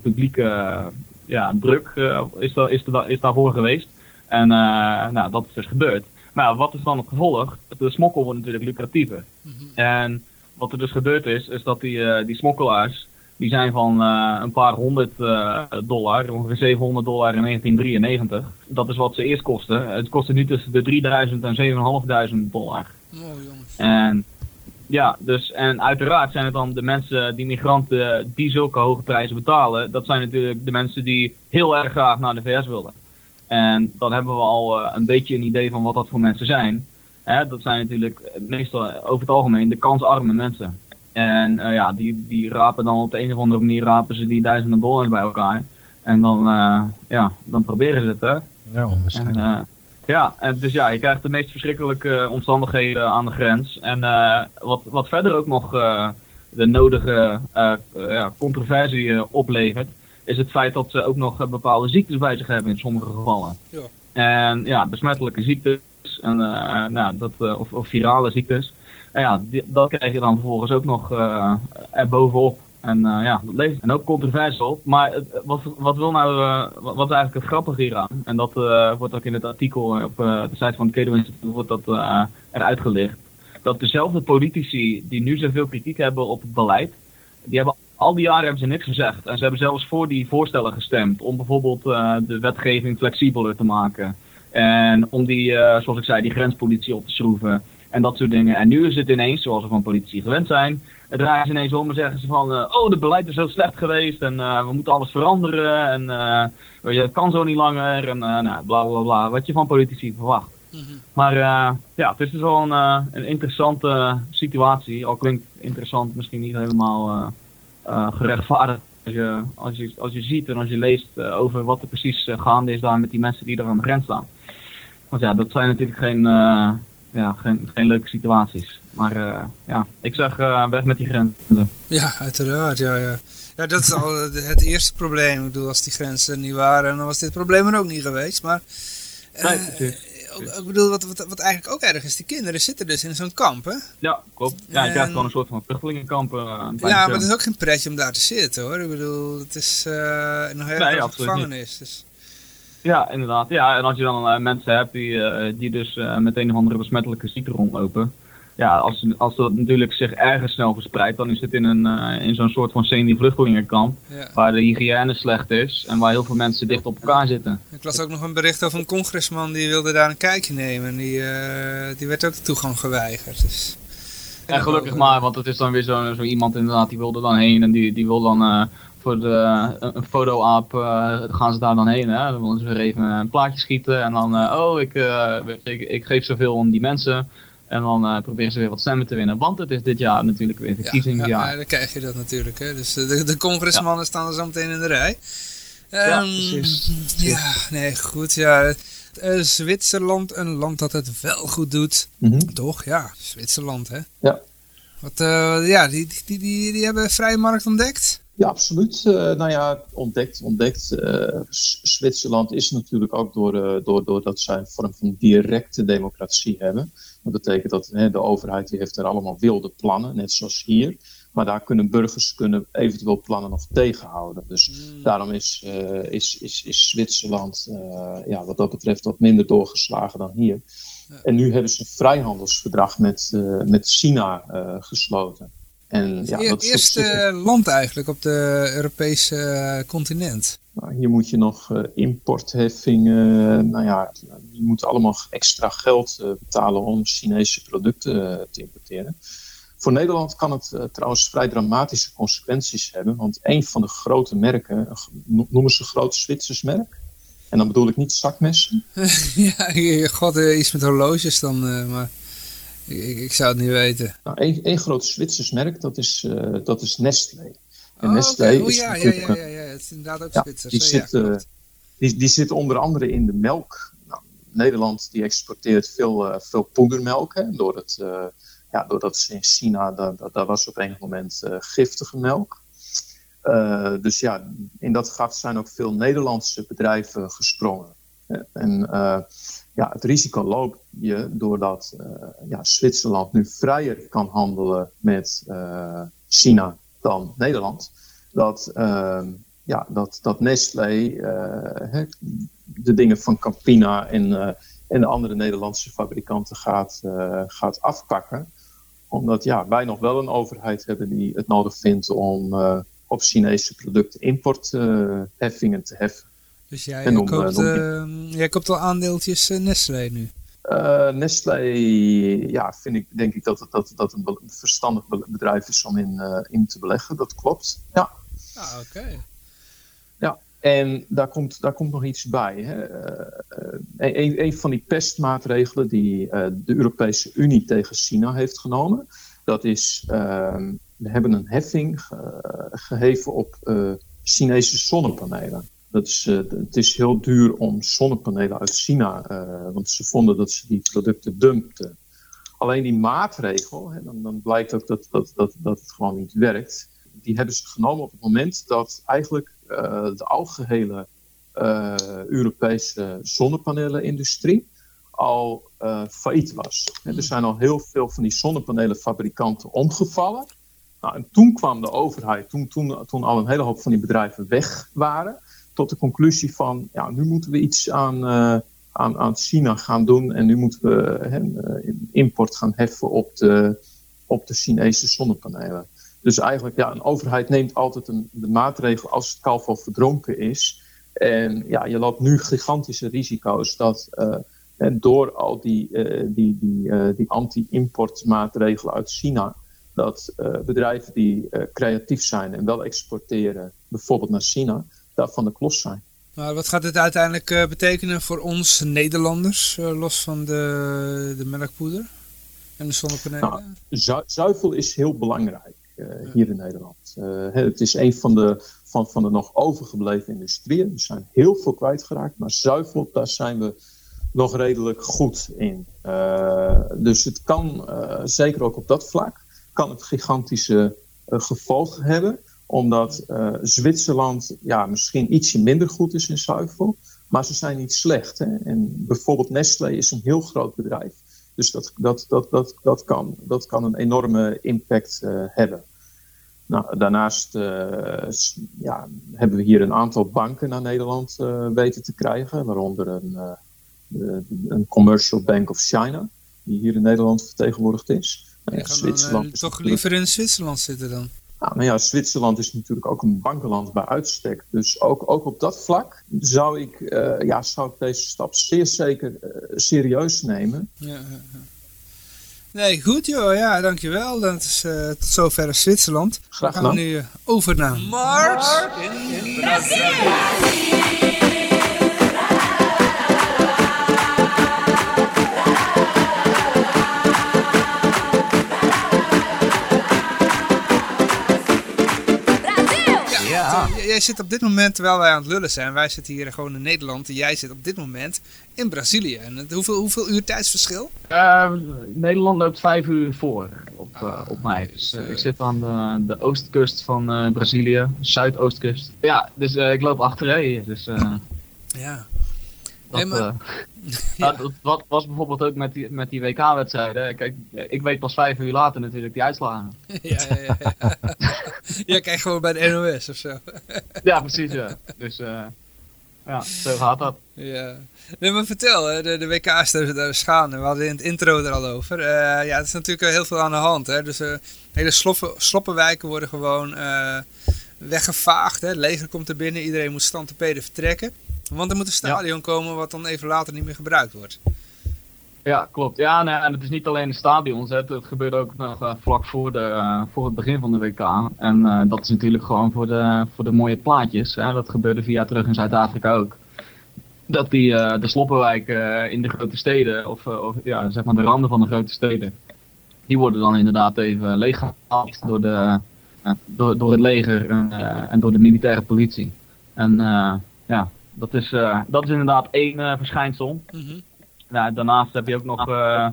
publieke ja, druk is, daar, is, er, is daarvoor geweest. En nou, dat is dus gebeurd. Maar wat is dan het gevolg? De smokkel wordt natuurlijk lucratiever. Mhm. En wat er dus gebeurd is, is dat die, die smokkelaars die zijn van uh, een paar honderd uh, dollar, ongeveer 700 dollar in 1993. Dat is wat ze eerst kosten. Het kostte nu tussen de 3000 en 7500 dollar. Oh, jongens. En ja, dus en uiteraard zijn het dan de mensen, die migranten, die zulke hoge prijzen betalen. Dat zijn natuurlijk de mensen die heel erg graag naar de VS willen. En dan hebben we al uh, een beetje een idee van wat dat voor mensen zijn. Hè, dat zijn natuurlijk meestal over het algemeen de kansarme mensen. En uh, ja, die, die rapen dan op de een of andere manier rapen ze die duizenden dollars bij elkaar. En dan, uh, ja, dan proberen ze het, hè. Ja, en, uh, ja, en dus ja, je krijgt de meest verschrikkelijke omstandigheden aan de grens. En wat, wat verder ook nog de nodige ja, controversie oplevert, is het feit dat ze ook nog bepaalde ziektes bij zich hebben in sommige gevallen. Ja. En ja, besmettelijke ziektes en, nou, dat, of, of virale ziektes. En ja, dat krijg je dan vervolgens ook nog uh, er bovenop. En uh, ja, dat levert en ook controversie op. Maar wat, wat, wil nou, uh, wat, is eigenlijk het grappige hieraan? En dat wordt ook in het artikel op de site van het Instituut wordt dat eruit gelicht. Dat dezelfde politici die nu zoveel kritiek hebben op het beleid, die hebben al die jaren hebben ze niks gezegd. En ze hebben zelfs voor die voorstellen gestemd om bijvoorbeeld de wetgeving flexibeler te maken. En om die, zoals ik zei, die grenspolitie op te schroeven. En dat soort dingen. En nu is het ineens, zoals we van politici gewend zijn, draaien ze ineens om en zeggen ze van, uh, oh, het beleid is heel slecht geweest en uh, we moeten alles veranderen en uh, het kan zo niet langer en nou, bla bla bla, wat je van politici verwacht. Mm -hmm. Maar ja, het is dus wel een, een interessante situatie, al klinkt interessant misschien niet helemaal gerechtvaardigd. Als je, als, je, als je ziet en als je leest over wat er precies gaande is daar met die mensen die er aan de grens staan. Want ja, dat zijn natuurlijk geen, ja, geen, geen leuke situaties. Maar uh, ja, ik zeg uh, weg met die grenzen. Ja, uiteraard. Ja, ja. ja, dat is al het eerste probleem. Ik bedoel, als die grenzen niet waren, dan was dit probleem er ook niet geweest. Maar uh, nee, ik bedoel, wat, wat, wat eigenlijk ook erg is, die kinderen zitten dus in zo'n kamp, hè? Ja, klopt. Ja, je krijgt gewoon een soort van vluchtelingenkamp. ja, maar het is ook geen pretje om daar te zitten, hoor. Ik bedoel, het is nog heel nee, gevangenis. Dus... Ja, inderdaad. Ja, en als je dan uh, mensen hebt die, uh, die dus uh, met een of andere besmettelijke ziekte rondlopen. Ja, als, als dat natuurlijk zich ergens snel verspreidt, dan is het in, een, in zo'n soort van semi-vluchtelingenkamp. Ja. Waar de hygiëne slecht is en waar heel veel mensen dicht op elkaar zitten. Ik las ook nog een bericht over een congresman die wilde daar een kijkje nemen. En die, die werd ook de toegang geweigerd. Dus... En gelukkig maar, want het is dan weer zo, zo iemand inderdaad die wilde dan heen en die, die wil dan voor de, een foto-app uh, gaan ze daar dan heen. Hè? Dan willen ze weer even een plaatje schieten. En dan, uh, oh, ik, uh, ik, ik, geef zoveel om die mensen. En dan proberen ze weer wat stemmen te winnen. Want het is dit jaar natuurlijk weer verkiezingsjaar. Ja, ja, dan krijg je dat natuurlijk. Hè? Dus de, de congresmannen staan er zo meteen in de rij. ja, um, precies. Ja, nee, goed. Ja. Zwitserland, een land dat het wel goed doet. Mm -hmm. Toch? Ja, Zwitserland, hè? Ja. Wat, ja, die, die, die, die hebben vrije markt ontdekt. Ja, absoluut. Uh, nou ja, ontdekt, ontdekt. Uh, Zwitserland is natuurlijk ook door, uh, door, doordat zij een vorm van directe democratie hebben. Dat betekent dat de overheid die heeft er allemaal wilde plannen, net zoals hier. Maar daar kunnen burgers kunnen eventueel plannen nog tegenhouden. Dus mm. daarom is, is, is, is Zwitserland ja, wat dat betreft wat minder doorgeslagen dan hier. En nu hebben ze een vrijhandelsverdrag met, met China gesloten. En, ja, het eerste land eigenlijk op de Europese continent. Nou, hier moet je nog uh, importheffingen, nou ja, je moet allemaal extra geld uh, betalen om Chinese producten uh, te importeren. Voor Nederland kan het trouwens vrij dramatische consequenties hebben, want een van de grote merken, noemen ze een groot Zwitsers merk, en dan bedoel ik niet zakmessen. (laughs) ja, god, iets met horloges dan, maar... Ik, ik, zou het niet weten. Nou, één groot Zwitsers merk, dat is, uh, dat is Nestlé. En oh, Nestlé oh, ja, ja, ja, ja, ja, het is inderdaad ook ja, Zwitsers. Die, zit, uh, die, die zit onder andere in de melk. Nou, Nederland die exporteert veel, uh, veel poedermelk. Hè, door het, ja, doordat ze in China, daar, daar was op enig moment giftige melk. dus ja, in dat gat zijn ook veel Nederlandse bedrijven gesprongen. En ja, het risico loop je doordat uh, ja, Zwitserland nu vrijer kan handelen met uh, China dan Nederland. Dat, uh, ja, dat, dat Nestlé de dingen van Campina en, en de andere Nederlandse fabrikanten gaat, gaat afpakken. Omdat ja, wij nog wel een overheid hebben die het nodig vindt om op Chinese producten importheffingen te heffen. Dus jij, koopt, uh, jij koopt al aandeeltjes uh, Nestlé nu? Uh, Nestlé, ja, vind ik, denk ik dat het dat, dat een verstandig bedrijf is om in, in te beleggen. Dat klopt, ja. Ah, oké. Ja, en daar komt, daar komt nog iets bij. Hè. een, een van die pestmaatregelen die de Europese Unie tegen China heeft genomen, dat is, ehm, we hebben een heffing geheven op Chinese zonnepanelen. Dat is, uh, het is heel duur om zonnepanelen uit China, uh, want ze vonden dat ze die producten dumpten. Alleen die maatregel, hè, dan, dan, blijkt ook dat, dat, dat, dat het gewoon niet werkt. Die hebben ze genomen op het moment dat eigenlijk uh, de algehele Europese zonnepanelenindustrie al failliet was. er hmm. zijn al heel veel van die zonnepanelenfabrikanten omgevallen. Nou, en toen kwam de overheid, toen, toen, toen al een hele hoop van die bedrijven weg waren, tot de conclusie van, ja, nu moeten we iets aan, uh, aan, aan China gaan doen en nu moeten we uh, import gaan heffen op de, op de Chinese zonnepanelen. Dus eigenlijk, ja, een overheid neemt altijd een, de maatregel als het kalf al verdronken is. En ja, je loopt nu gigantische risico's dat uh, door al die, die, die, die anti-importmaatregelen uit China, dat bedrijven die creatief zijn en wel exporteren, bijvoorbeeld naar China, van de klos zijn. Maar wat gaat dit uiteindelijk uh, betekenen voor ons Nederlanders, uh, los van de, de melkpoeder en de zonnepanelen? Nou, zuivel is heel belangrijk uh, hier in Nederland. het is een van de, van, van de nog overgebleven industrieën. We zijn heel veel kwijtgeraakt, maar zuivel, daar zijn we nog redelijk goed in. dus het kan, zeker ook op dat vlak, kan het gigantische gevolgen hebben omdat uh, Zwitserland ja, misschien ietsje minder goed is in zuivel. Maar ze zijn niet slecht. Hè? En bijvoorbeeld Nestlé is een heel groot bedrijf. Dus dat, dat, dat, dat, dat, kan, dat kan een enorme impact uh, hebben. Nou, daarnaast uh, ja, hebben we hier een aantal banken naar Nederland weten te krijgen. Waaronder een, een Commercial Bank of China. Die hier in Nederland vertegenwoordigd is. Nou, ja, Zwitserland toch liever in Zwitserland zitten dan? Nou, maar ja, Zwitserland is natuurlijk ook een bankenland bij uitstek. Dus ook, ook op dat vlak zou ik, uh, ja, zou ik deze stap zeer zeker uh, serieus nemen. Ja, ja, Nee, goed joh. Ja, dankjewel. Dat is uh, tot zover Zwitserland. Graag gedaan. Dan gaan we nu over naar Mars in, in Jij zit op dit moment, terwijl wij aan het lullen zijn, wij zitten hier gewoon in Nederland en jij zit op dit moment in Brazilië. En hoeveel, hoeveel uur tijdsverschil? Uh, Nederland loopt vijf uur voor op, uh, op mij. Dus uh, ik zit aan de, de oostkust van Brazilië, zuidoostkust. Ja, dus ik loop achter hier. Dus, ja. Dat, maar, ja. (laughs) dat, dat, was bijvoorbeeld ook met die, met die WK-wedstrijden. Kijk, ik weet pas vijf uur later natuurlijk die uitslagen. (laughs) ja, ja, ja. (laughs) (laughs) ja, kijk gewoon bij de NOS of zo. (laughs) ja, precies, ja. Dus uh, ja, zo gaat dat. Ja. Nee, maar vertel, de, de WK's daar gaan. We hadden in het intro er al over. Uh, ja, het is natuurlijk heel veel aan de hand. Hè? Dus uh, hele sloppen, sloppenwijken worden gewoon weggevaagd. Hè? Het leger komt er binnen, iedereen moet stand vertrekken. Want er moet een stadion komen wat dan even later niet meer gebruikt wordt. Ja, klopt. Ja, nee, en het is niet alleen de stadions. Het, het gebeurt ook nog uh, vlak voor, de, uh, voor het begin van de WK. En uh, dat is natuurlijk gewoon voor de, voor de mooie plaatjes. Hè. Dat gebeurde via terug in Zuid-Afrika ook. Dat die, de sloppenwijken in de grote steden, of, of ja, zeg maar de randen van de grote steden, die worden dan inderdaad even leeggehaald door, de, door, door het leger en, en door de militaire politie. En ja, dat is, dat is inderdaad één verschijnsel. Mm. Nou, daarnaast heb je ook nog uh,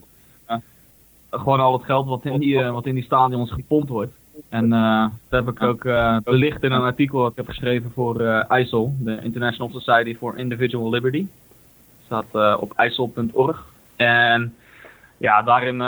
gewoon al het geld wat in die, wat in die stadions gepompt wordt. En dat heb ik ook belicht in een artikel dat ik heb geschreven voor ISIL, de International Society for Individual Liberty. Dat staat op ISIL.org. En ja, daarin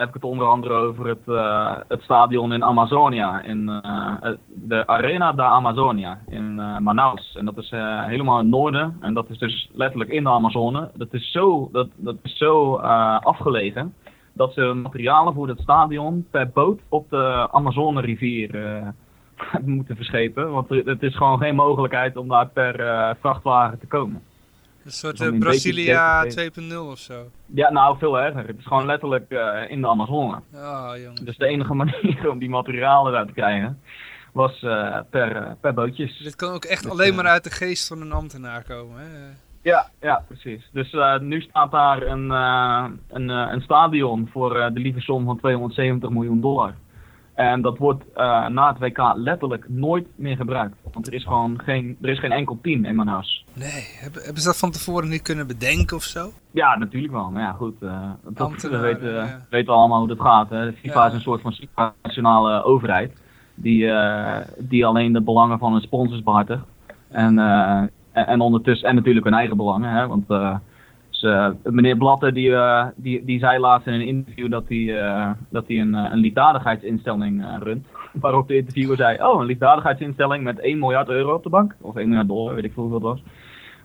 heb ik het onder andere over het, uh, het stadion in Amazonia, in uh, de Arena da Amazonia in uh, Manaus. En dat is helemaal in het noorden en dat is dus letterlijk in de Amazone. Dat is zo, dat, dat is zo afgelegen dat ze materialen voor het stadion per boot op de Amazone-rivier (laughs) moeten verschepen. Want het is gewoon geen mogelijkheid om daar per vrachtwagen te komen. Een soort uh, Brasilia 2.0 of zo. Ja, nou veel erger. Het is gewoon letterlijk uh, in de Amazone. Oh, jongen. Dus de enige manier om die materialen daar te krijgen was uh, per, per bootjes. Dit kan ook echt dus, alleen maar uit de geest van een ambtenaar komen, hè? Ja, ja, precies. Dus nu staat daar een, een, een stadion voor de lieve som van 270 miljoen dollar. En dat wordt uh, na het WK letterlijk nooit meer gebruikt. Want er is gewoon geen, er is geen enkel team in Manaus. Nee, hebben, hebben ze dat van tevoren niet kunnen bedenken of zo? Ja, natuurlijk wel. Maar ja, goed. Uh, dat, we weten, ja. weten allemaal hoe dat gaat. Hè. De FIFA ja. is een soort van nationale overheid. Die, uh, die alleen de belangen van hun sponsors behartigt. En, en ondertussen, en natuurlijk hun eigen belangen. Hè, want uh, meneer Blatter die, uh, die, die zei laatst in een interview dat hij, uh, dat hij een, een liefdadigheidsinstelling runt. Waarop de interviewer zei, oh een liefdadigheidsinstelling met 1 miljard euro op de bank. Of 1 miljard dollar, weet ik veel hoeveel het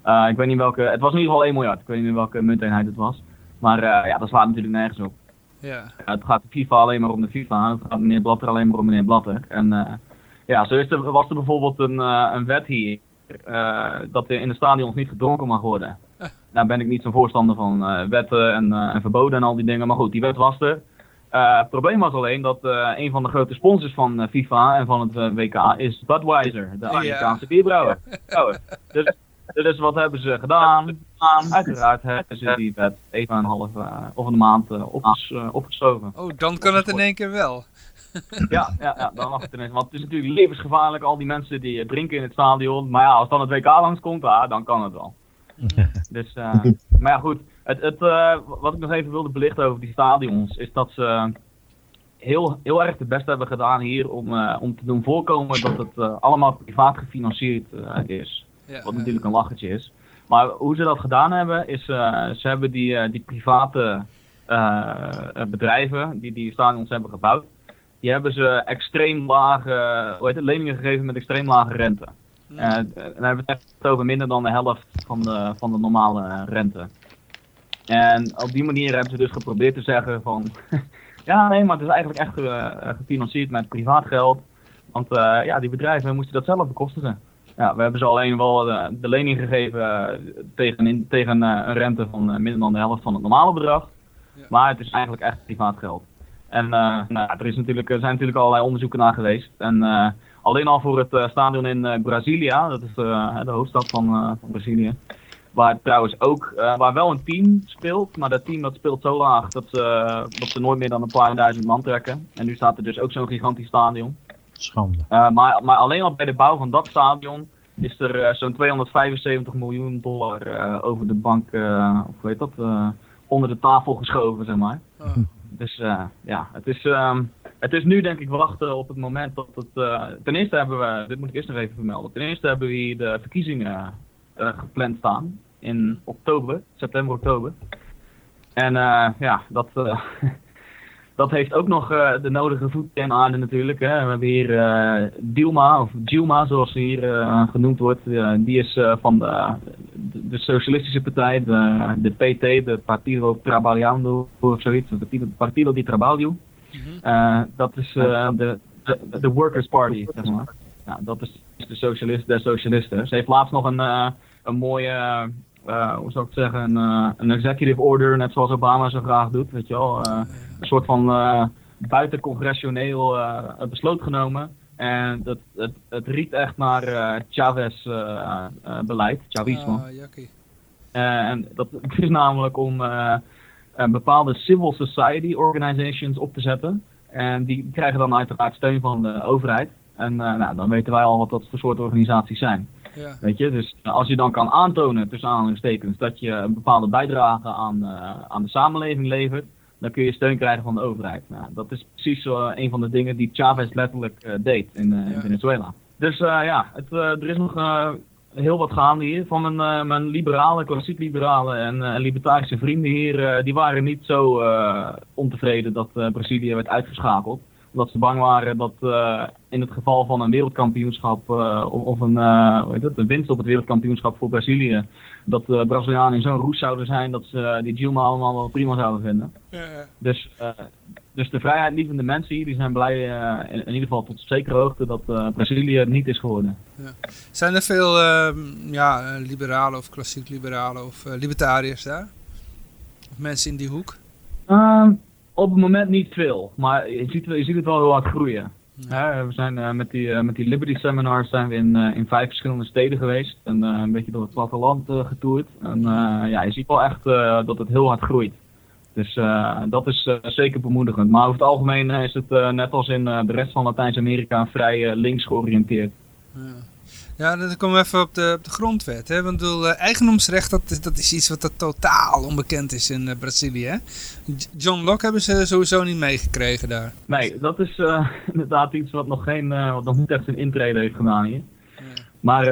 was. ik weet niet welke, het was in ieder geval 1 miljard. Ik weet niet welke munteenheid het was. Maar ja, dat slaat natuurlijk nergens op. Ja. het gaat de FIFA alleen maar om de FIFA. Het gaat meneer Blatter alleen maar om meneer Blatter. En ja, zo is er, was er bijvoorbeeld een, een wet hier. dat er in de stadions niet gedronken mag worden. (laughs) Nou ben ik niet zo'n voorstander van uh, wetten en, uh, en, verboden en al die dingen. Maar goed, die wet was er. Uh, het probleem was alleen dat een van de grote sponsors van FIFA en van het WK is Budweiser, de Amerikaanse bierbrouwer. (laughs) dus, dus wat hebben ze gedaan? Uiteraard hebben ze die wet even een half of een maand opges opgeschoven. Oh, dan kan het in één keer wel. (laughs) ja, ja, ja, dan mag het ineens. Want het is natuurlijk levensgevaarlijk, al die mensen die drinken in het stadion. Maar ja, als dan het WK langskomt, ah, dan kan het wel. (laughs) dus, uh, maar ja, goed. Het, het, uh, wat ik nog even wilde belichten over die stadions, is dat ze heel, heel erg het best hebben gedaan hier om, uh, om te doen voorkomen dat het allemaal privaat gefinancierd is. Ja, wat natuurlijk een lachertje is. Maar hoe ze dat gedaan hebben, is ze hebben die, die private bedrijven die die stadions hebben gebouwd, die hebben ze extreem lage, hoe heet het, leningen gegeven met extreem lage rente. Uh, dan hebben we het echt over minder dan de helft van de, van de normale rente. En op die manier hebben ze dus geprobeerd te zeggen van... (laughs) ja, nee, maar het is eigenlijk echt uh, gefinancierd met privaat geld. Want uh, ja, die bedrijven moesten dat zelf bekostigen. Ja, we hebben ze alleen wel de, de lening gegeven tegen, in, tegen een rente van minder dan de helft van het normale bedrag. Ja. Maar het is eigenlijk echt privaat geld. En nou, er, is natuurlijk, er zijn natuurlijk allerlei onderzoeken naar geweest. En Alleen al voor het uh, stadion in uh, Brasilia, dat is uh, de hoofdstad van, van Brazilië. Waar trouwens ook, waar wel een team speelt, maar dat team dat speelt zo laag dat ze, dat ze nooit meer dan een paar duizend man trekken. En nu staat er dus ook zo'n gigantisch stadion. Schande. maar, maar alleen al bij de bouw van dat stadion is er zo'n 275 miljoen dollar over de bank, of weet dat, onder de tafel geschoven, zeg maar. Oh. Dus ja, het is, ehm, het is nu denk ik wachten op het moment dat het... Uh, ten eerste hebben we, dit moet ik eerst nog even vermelden. Ten eerste hebben we hier de verkiezingen uh, gepland staan. in oktober, september, oktober. En ja, dat, (laughs) dat heeft ook nog de nodige voet en aarde natuurlijk. Hè. We hebben hier Dilma, of Dilma zoals ze hier genoemd wordt. die is van de, de, Socialistische Partij, de, de PT, de Partido Trabalhando of zoiets. De Partido di Trabalho. Mhm. dat is de, de, de Workers Party, zeg maar. Nou, dat is de socialist der socialisten. Ze heeft laatst nog een, uh, een mooie, uh, hoe zou ik het zeggen, een, uh, een executive order, net zoals Obama zo graag doet, weet je wel. een soort van buitencongressioneel besloot genomen. En dat, het, het riet echt naar Chavez-beleid, Chavismo. Ah, en dat is namelijk om bepaalde civil society organizations op te zetten. En die krijgen dan uiteraard steun van de overheid. En uh, nou, dan weten wij al wat dat voor soort organisaties zijn. Ja. Weet je, dus als je dan kan aantonen, tussen aanhalingstekens, dat je een bepaalde bijdrage aan, uh, aan de samenleving levert, dan kun je steun krijgen van de overheid. Nou, dat is precies uh, een van de dingen die Chavez letterlijk deed in, in Venezuela. Dus ja, het, er is nog heel wat gaande hier. Van mijn, uh, mijn liberale, klassiek liberale en uh, libertarische vrienden hier, uh, die waren niet zo ontevreden dat Brazilië werd uitgeschakeld. Omdat ze bang waren dat in het geval van een wereldkampioenschap of een, hoe heet het, een winst op het wereldkampioenschap voor Brazilië, dat de Brazilianen in zo'n roes zouden zijn dat ze die Dilma allemaal wel prima zouden vinden. Dus dus de vrijheidlievende mensen hier die zijn blij, in, in, ieder geval tot zekere hoogte, dat Brazilië het niet is geworden. Ja. Zijn er veel uh, ja, liberalen of klassiek liberalen of libertariërs daar? Of mensen in die hoek? Ehm, op het moment niet veel, maar je ziet, je ziet het wel heel hard groeien. Ja. we zijn met, die, met die Liberty Seminars zijn we in, in vijf verschillende steden geweest en een beetje door het platteland getoerd. En ja, je ziet wel echt dat het heel hard groeit. Dus dat is zeker bemoedigend. Maar over het algemeen is het net als in de rest van Latijns-Amerika vrij links georiënteerd. Ja. Ja, dan komen we even op de, op de grondwet. Hè? Want bedoel, eigendomsrecht dat is, dat is iets wat dat totaal onbekend is in Brazilië. Hè? John Locke hebben ze sowieso niet meegekregen daar. Nee, dat is (laughs) inderdaad iets wat nog, geen, wat nog niet echt zijn intrede heeft gedaan hier. Ja. Maar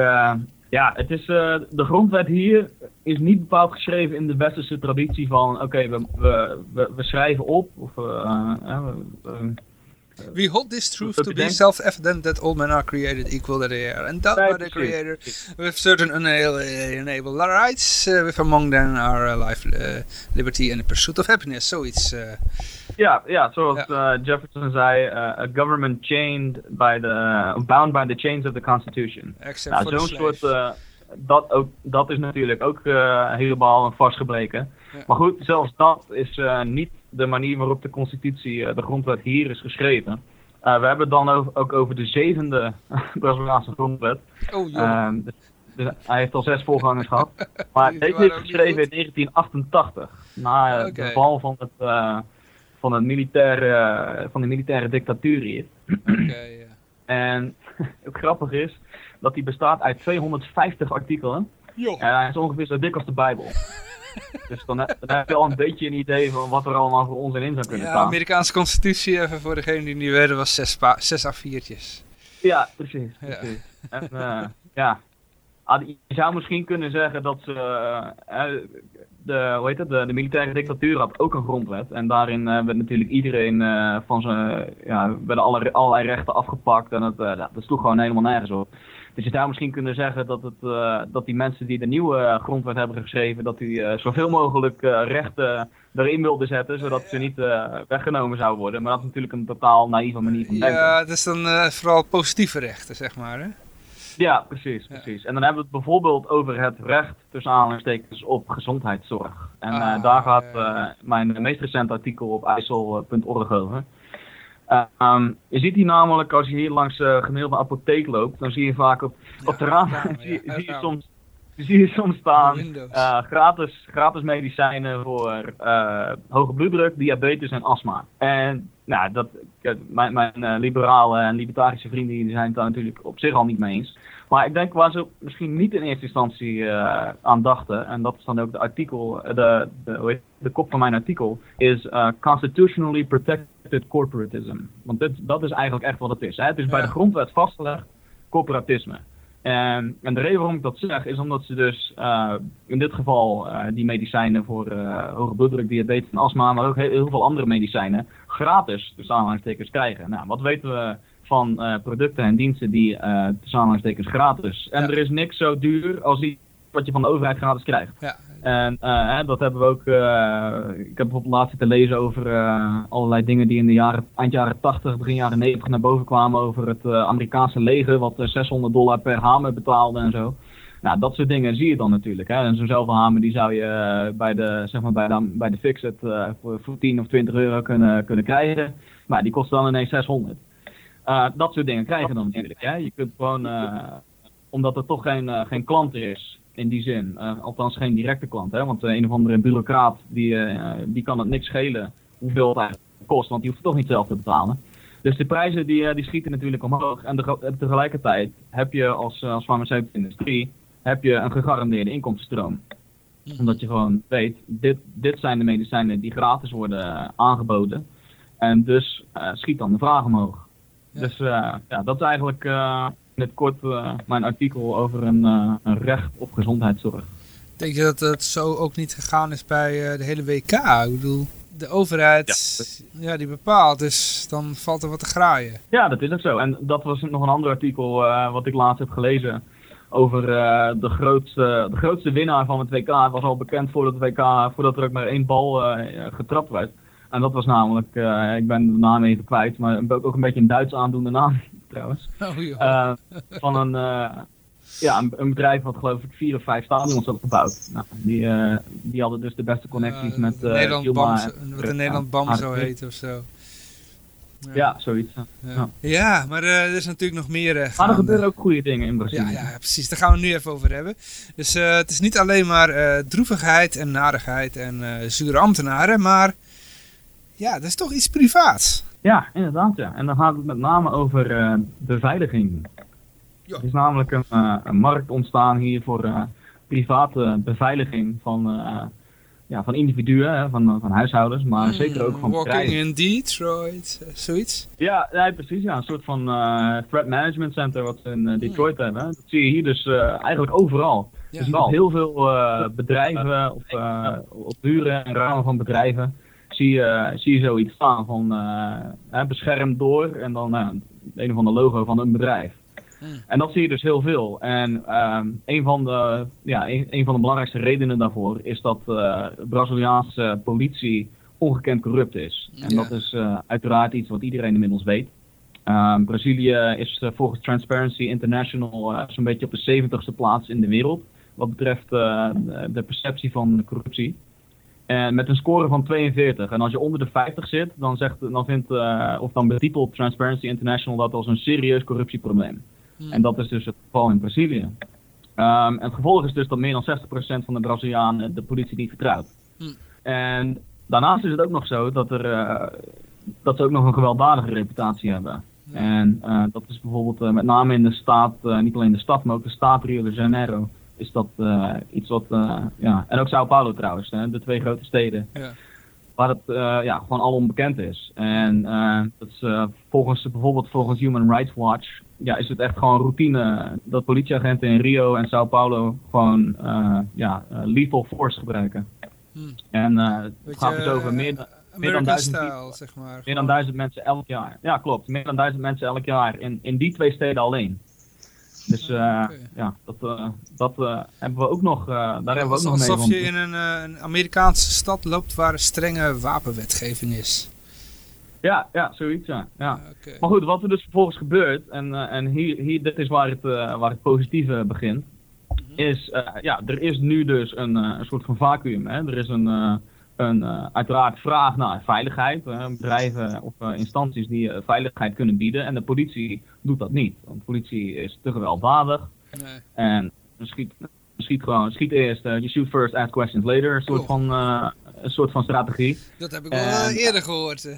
ja, het is, de grondwet hier is niet bepaald geschreven in de westerse traditie van oké, we, we, we, we, schrijven op of We hold this truth to be self-evident that all men are created equal that they are endowed by the creator with certain unalienable rights, with among them are life, liberty and the pursuit of happiness. Zoiets. Ja, ja zoals ja. Uh, Jefferson zei, uh, a government chained by the, bound by the chains of the Constitution. nou, zo'n soort, uh, dat, ook, dat is natuurlijk ook helemaal vastgebleken. Ja. Maar goed, zelfs dat is niet de manier waarop de Constitutie, de grondwet hier is geschreven. we hebben het dan ook, ook over de zevende (laughs) Braziliaanse grondwet. Oh, joh. Dus, dus hij heeft al zes voorgangers gehad. (laughs) Maar deze is geschreven in 1988. Na okay. de val van het van, een militaire, van de militaire dictatuur hier. Okay, (clears throat) En (laughs) het grappige is dat die bestaat uit 250 artikelen. Jo. En hij is ongeveer zo dik als de Bijbel. (laughs) dus dan, dan, heb je al een beetje een idee van wat er allemaal voor ons in zou kunnen ja, staan. De Amerikaanse constitutie, even voor degene die niet weten, was zes, zes A4'tjes. Ja, precies. precies. Ja. En uh, ja, ah, je zou misschien kunnen zeggen dat ze, uh, de, hoe heet het, de, de, militaire dictatuur had ook een grondwet. En daarin uh, werd natuurlijk iedereen van zijn, ja, werden alle, allerlei rechten afgepakt. En het, dat sloeg gewoon helemaal nergens op. Dus je zou misschien kunnen zeggen dat, het, dat die mensen die de nieuwe grondwet hebben geschreven, dat die zoveel mogelijk rechten erin wilden zetten, zodat ze niet weggenomen zouden worden. Maar dat is natuurlijk een totaal naïeve manier van denken. Ja, dat is dan vooral positieve rechten, zeg maar. Hè? Ja, precies, precies. En dan hebben we het bijvoorbeeld over het recht tussen aanhalingstekens op gezondheidszorg. En ah, daar gaat mijn meest recente artikel op IJssel.org over. Uh, je ziet hier namelijk, als je hier langs uh, gemiddelde apotheek loopt, dan zie je vaak op, op de raam, zie, (laughs) zie, je soms, zie je soms staan gratis, gratis medicijnen voor hoge bloeddruk, diabetes en astma. En nou, dat, mijn, mijn liberale en libertarische vrienden die zijn het daar natuurlijk op zich al niet mee eens. Maar ik denk waar ze misschien niet in eerste instantie uh, aan dachten, en dat is dan ook de artikel, eh, de, de, de kop van mijn artikel, is uh, constitutionally protected corporatism. Want dit, dat is eigenlijk echt wat het is. Hè? Het is bij de grondwet vastgelegd corporatisme. En, en de reden waarom ik dat zeg is omdat ze dus uh, in dit geval uh, die medicijnen voor uh, hoge bloeddruk, diabetes en astma, maar ook heel, heel, veel andere medicijnen gratis tussen aanhalingstekens krijgen. Nou, wat weten we van producten en diensten die tussen aanhalingstekens gratis? En ja. er is niks zo duur als die wat je van de overheid gratis krijgt. Ja. En hè, dat hebben we ook. ik heb bijvoorbeeld laatst te lezen over allerlei dingen die in de jaren, eind jaren 80, begin jaren 90 naar boven kwamen over het Amerikaanse leger, wat 600 dollar per hamer betaalde en zo. Nou, dat soort dingen zie je dan natuurlijk. Hè. En zo'nzelfde hamer die zou je bij de, zeg maar bij de, bij de Fixit voor, voor 10 of 20 euro kunnen, kunnen krijgen. Maar die kost dan ineens 600. Uh, dat soort dingen krijgen dan natuurlijk. Hè. Je kunt gewoon, omdat er toch geen, geen klant is in die zin, althans geen directe klant. Hè, want een of andere bureaucraat die, die kan het niks schelen hoeveel het eigenlijk kost, want die hoeft het toch niet zelf te betalen. Dus de prijzen die, die schieten natuurlijk omhoog. En de, tegelijkertijd heb je als, als farmaceutische industrie heb je een gegarandeerde inkomstenstroom. Omdat je gewoon weet, dit, dit zijn de medicijnen die gratis worden aangeboden. En dus schiet dan de vraag omhoog. Dus ja, dat is eigenlijk in het kort mijn artikel over een, een, recht op gezondheidszorg. Denk je dat het zo ook niet gegaan is bij de hele WK? Ik bedoel, de overheid, ja. ja. die bepaalt, dus dan valt er wat te graaien. Ja, dat is ook zo. En dat was nog een ander artikel wat ik laatst heb gelezen over uh, de, grootste, de grootste winnaar van het WK. was al bekend voordat, het WK, voordat er ook maar één bal uh, getrapt werd. En dat was namelijk, ik ben de naam even kwijt, maar ook een beetje een Duits aandoende naam trouwens. Oh, van een, ja, een, een, bedrijf wat geloof ik vier of vijf stadions had gebouwd. Nou, die, die hadden dus de beste connecties met Nederland Bam, wat de Nederland BAM zo heet of zo. Ja, zoiets. Ja, ja. maar uh, er is natuurlijk nog meer... Uh, maar er gebeuren ook goede dingen in Brazilië. Ja, ja, precies. Daar gaan we nu even over hebben. Dus uh, het is niet alleen maar droevigheid en narigheid en zure ambtenaren, maar ja, dat is toch iets privaats. Ja, inderdaad. Ja. En dan gaat het met name over beveiliging. Ja. Er is namelijk een, een, markt ontstaan hier voor private beveiliging van ja, van individuen, hè, van, van huishoudens, maar hmm, zeker ook van Walking in Detroit, uh, zoiets? Ja, nee, precies. Ja, een soort van uh, threat management center wat ze in uh, Detroit hmm. hebben. Dat zie je hier dus eigenlijk overal. Ja. Je ziet heel veel bedrijven of op en ramen van bedrijven zie je, zie je zoiets staan van beschermd door en dan een of ander logo van een bedrijf. Hmm. En dat zie je dus heel veel. En ehm, een, van de, ja, een, een, van de belangrijkste redenen daarvoor is dat uh, de Braziliaanse politie ongekend corrupt is. En dat is uh, uiteraard iets wat iedereen inmiddels weet. Um, Brazilië is volgens Transparency International zo'n beetje op de 70ste plaats in de wereld. Wat betreft de perceptie van corruptie. En met een score van 42. En als je onder de 50 zit, dan, zegt, dan, vindt, of dan betitelt Transparency International dat als een serieus corruptieprobleem. Hmm. En dat is dus het geval in Brazilië. Um, en het gevolg is dus dat meer dan 60% van de Brazilianen de politie niet vertrouwt. Hmm. En daarnaast is het ook nog zo dat, er, uh, dat ze ook nog een gewelddadige reputatie hebben. En uh, dat is bijvoorbeeld met name in de staat, niet alleen de stad, maar ook de staat Rio de Janeiro. Is dat iets wat, ja, en ook Sao Paulo trouwens, hè, de twee grote steden. Ja waar het uh, ja, gewoon al onbekend is. En dat is, volgens, bijvoorbeeld volgens Human Rights Watch ja, is het echt gewoon routine dat politieagenten in Rio en Sao Paulo gewoon ja, lethal force gebruiken. Hmm. En het gaat dus over meer, dan, meer dan duizend style, zeg maar. Meer dan duizend mensen elk jaar. Ja, klopt. Meer dan duizend mensen elk jaar in, in die twee steden alleen. Dus uh, ja, dat, uh, dat uh, hebben we ook nog, daar hebben we ook nog mee Alsof je in een, een, Amerikaanse stad loopt waar een strenge wapenwetgeving is. Ja, ja zoiets, ja. ja. Okay. Maar goed, wat er dus vervolgens gebeurt, en, en hier, hier, dit is waar het, waar het positieve begint, mm -hmm. is, ja, er is nu dus een, een soort van vacuüm. Hè? Er is een een uh, uiteraard vraag naar veiligheid. Uh, bedrijven of uh, instanties die veiligheid kunnen bieden. En de politie doet dat niet. Want de politie is te gewelddadig. Nee. En schiet, schiet gewoon, schiet eerst, you shoot first, ask questions later. Een soort, van, een soort van strategie. Dat heb ik wel eerder gehoord.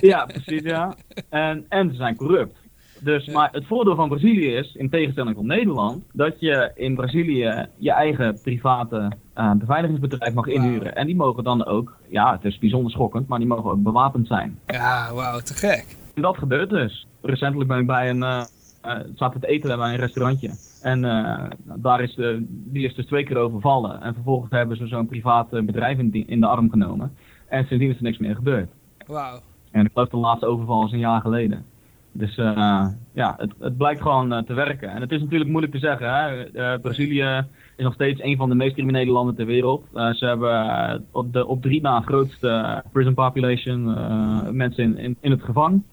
ja, precies ja. En, en ze zijn corrupt. Dus, Maar het voordeel van Brazilië is, in tegenstelling tot Nederland, dat je in Brazilië je eigen private uh, beveiligingsbedrijf mag inhuren. En die mogen dan ook, ja, het is bijzonder schokkend, maar die mogen ook bewapend zijn. Ja, wauw, te gek. En dat gebeurt dus. Recentelijk ben ik bij een, uh, zaten te eten bij een restaurantje. En daar is de, die is dus twee keer overvallen. En vervolgens hebben ze zo'n privaat bedrijf in, in, de arm genomen. En sindsdien is er niks meer gebeurd. Wauw. En ik geloof de laatste overval is een jaar geleden. Dus ja, het, het blijkt gewoon te werken. En het is natuurlijk moeilijk te zeggen. Hè? Brazilië is nog steeds een van de meest criminele landen ter wereld. Ze hebben op, de, op drie na grootste prison population mensen in, in, in, het gevangen.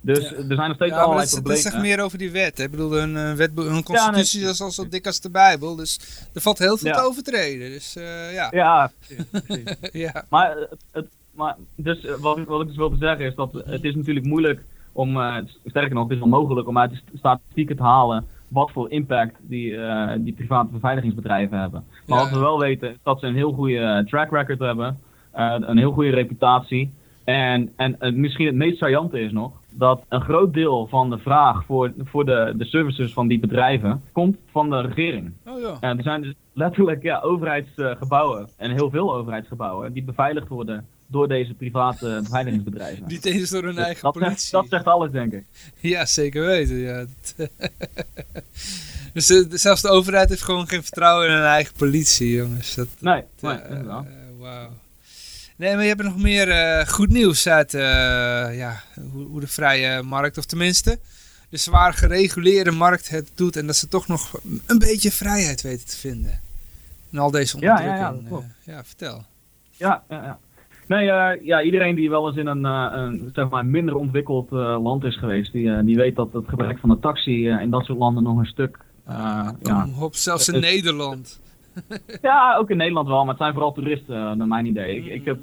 Dus er zijn nog steeds ja, allerlei problemen. Het zegt meer over die wet. Hè? Ik bedoel, hun, wet, hun constitutie ja, nee, is al zo dik als de Bijbel. Dus er valt heel veel te overtreden. Dus, ja. Ja, precies. (laughs) precies. ja. Maar, het, maar dus, wat, wat ik dus wilde zeggen is dat het is natuurlijk moeilijk om, sterker nog, het is onmogelijk om uit de statistieken te halen wat voor impact die, uh, die private beveiligingsbedrijven hebben. Maar wat we wel weten is dat ze een heel goede eh, track record hebben, uh, een heel goede reputatie. En, en misschien het meest saillante is nog dat een groot deel van de vraag voor, voor de, de services van die bedrijven komt van de regering. Oh ja. En er zijn dus letterlijk ja, overheidsgebouwen en heel veel overheidsgebouwen die beveiligd worden door deze private beveiligingsbedrijven. Niet eens door hun dus eigen dat politie. Zegt, dat zegt alles, denk ik. Ja, zeker weten. Ja. (laughs) dus de, zelfs de overheid heeft gewoon geen vertrouwen in hun eigen politie, jongens. Dat, nee, nee uh, uh, Wauw. Nee, maar je hebt nog meer uh, goed nieuws uit ja, hoe, hoe, de vrije markt, of tenminste de zwaar gereguleerde markt het doet. En dat ze toch nog een beetje vrijheid weten te vinden. In al deze onderdrukking. Ja, ja, ja, ja vertel. Ja, ja, ja. Nee, uh, ja, iedereen die wel eens in een, uh, een zeg maar minder ontwikkeld uh, land is geweest, die, die weet dat het gebruik van de taxi in dat soort landen nog een stuk... ja, op, zelfs in Nederland. Ja, ook in Nederland wel, maar het zijn vooral toeristen, naar mijn idee. Ik, ik, heb,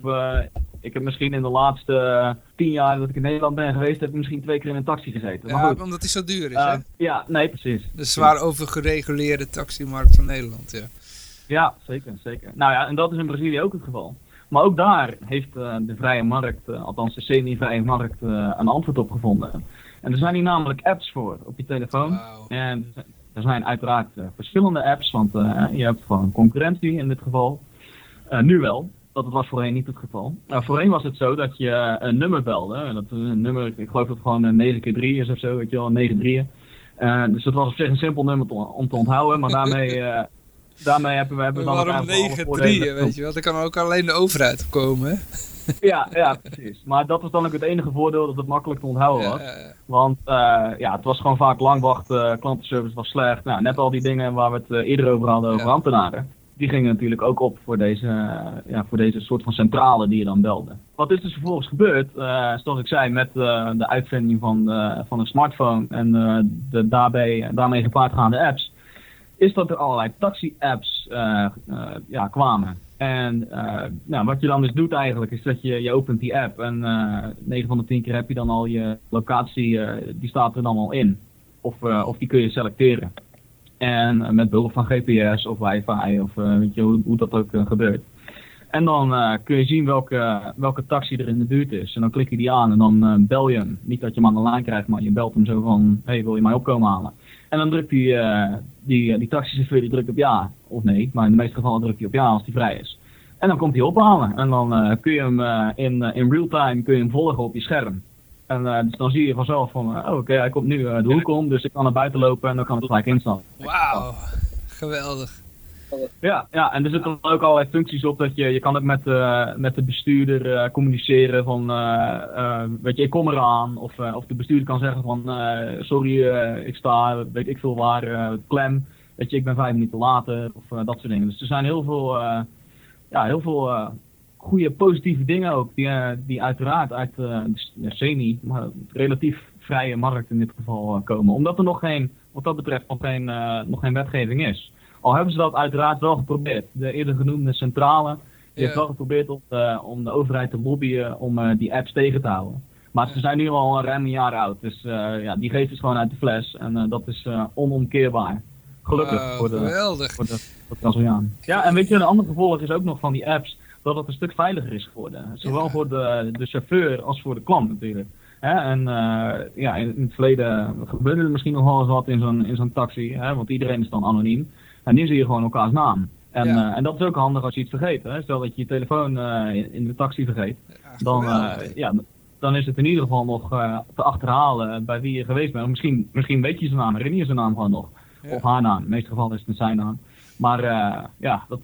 ik heb misschien in de laatste tien jaar dat ik in Nederland ben geweest, heb ik misschien twee keer in een taxi gezeten. Ja, omdat die zo duur is, hè? Ja, nee, precies. De zwaar overgereguleerde taximarkt van Nederland, ja. Ja, zeker, zeker. Nou ja, en dat is in Brazilië ook het geval. Maar ook daar heeft uh, de vrije markt, uh, althans de semi-vrije markt, uh, een antwoord op gevonden. En er zijn hier namelijk apps voor op je telefoon. Wow. En er zijn uiteraard verschillende apps, want je hebt gewoon concurrentie in dit geval. nu wel, dat was voorheen niet het geval. voorheen was het zo dat je een nummer belde. En dat een nummer, ik geloof dat het gewoon een 9 keer 3 is of zo, weet je wel, 9 3 dus dat was op zich een simpel nummer te, om te onthouden, maar daarmee daarmee hebben we hebben dan Waarom 9 3 weet je wel? Daar kan ook alleen de overheid op komen, hè? (laughs) ja, ja, precies. Maar dat was dan ook het enige voordeel dat het makkelijk te onthouden was. Want uh, ja, het was gewoon vaak lang wachten, klantenservice was slecht. Nou, net al die dingen waar we het uh, eerder over hadden, over ambtenaren. Die gingen natuurlijk ook op voor deze, uh, ja, voor deze soort van centrale die je dan belde. Wat is dus vervolgens gebeurd, zoals ik zei, met de uitvinding van, van een smartphone en de daarbij, daarmee gepaardgaande apps is dat er allerlei taxi-apps ja, kwamen. En uh, nou, wat je dan dus doet eigenlijk, is dat je, je opent die app en 9 van de 10 keer heb je dan al je locatie, die staat er dan al in. Of, of die kun je selecteren. En met behulp van GPS of wifi of weet je, hoe, dat ook gebeurt. En dan kun je zien welke, welke taxi er in de buurt is. En dan klik je die aan en dan bel je hem. Niet dat je hem aan de lijn krijgt, maar je belt hem zo van, hey, wil je mij opkomen halen? En dan drukt uh, die, die taxichauffeur die drukt op ja of nee. Maar in de meeste gevallen drukt hij op ja als hij vrij is. En dan komt hij ophalen. En dan uh, kun je hem uh, in, in real time kun je hem volgen op je scherm. En dus dan zie je vanzelf van, oh, oké, hij komt nu de hoek om, dus ik kan naar buiten lopen en dan kan het gelijk instappen. Wauw, geweldig. Ja, ja, en er zitten ook allerlei functies op dat je, je kan ook met, uh, met de bestuurder uh, communiceren van, uh, weet je, ik kom eraan. Of, of de bestuurder kan zeggen van, sorry, ik sta, weet ik veel waar, klem. Weet je, ik ben vijf minuten later, of dat soort dingen. Dus er zijn heel veel, ja, heel veel goede positieve dingen ook, die, die uiteraard uit de semi, maar relatief vrije markt in dit geval komen. Omdat er nog geen, wat dat betreft, nog geen, nog geen wetgeving is. Al hebben ze dat uiteraard wel geprobeerd. De eerder genoemde centrale die heeft wel geprobeerd om de, om de overheid te lobbyen om uh, die apps tegen te houden. Maar ze zijn nu al ruim een jaar oud. Dus uh, ja, die geest is gewoon uit de fles. En dat is onomkeerbaar. Gelukkig wow, voor de, geweldig. voor de, voor de Ja, en weet je, een ander gevolg is ook nog van die apps dat het een stuk veiliger is geworden. Zowel ja. voor de, de chauffeur als voor de klant natuurlijk. Hè? En ja, in, in, het verleden gebeurde er misschien nog wel eens wat in zo'n in zo'n taxi. Hè? Want iedereen is dan anoniem. En nu zie je gewoon elkaars naam. En, ja. uh, en dat is ook handig als je iets vergeet. Hè? Stel dat je je telefoon uh, in, in, de taxi vergeet. Ja, dan, uh, ja, dan is het in ieder geval nog te achterhalen bij wie je geweest bent. Misschien, misschien weet je zijn naam, herinner je zijn naam gewoon nog. Of haar naam. In de meeste gevallen is het zijn naam. Maar ja, dat,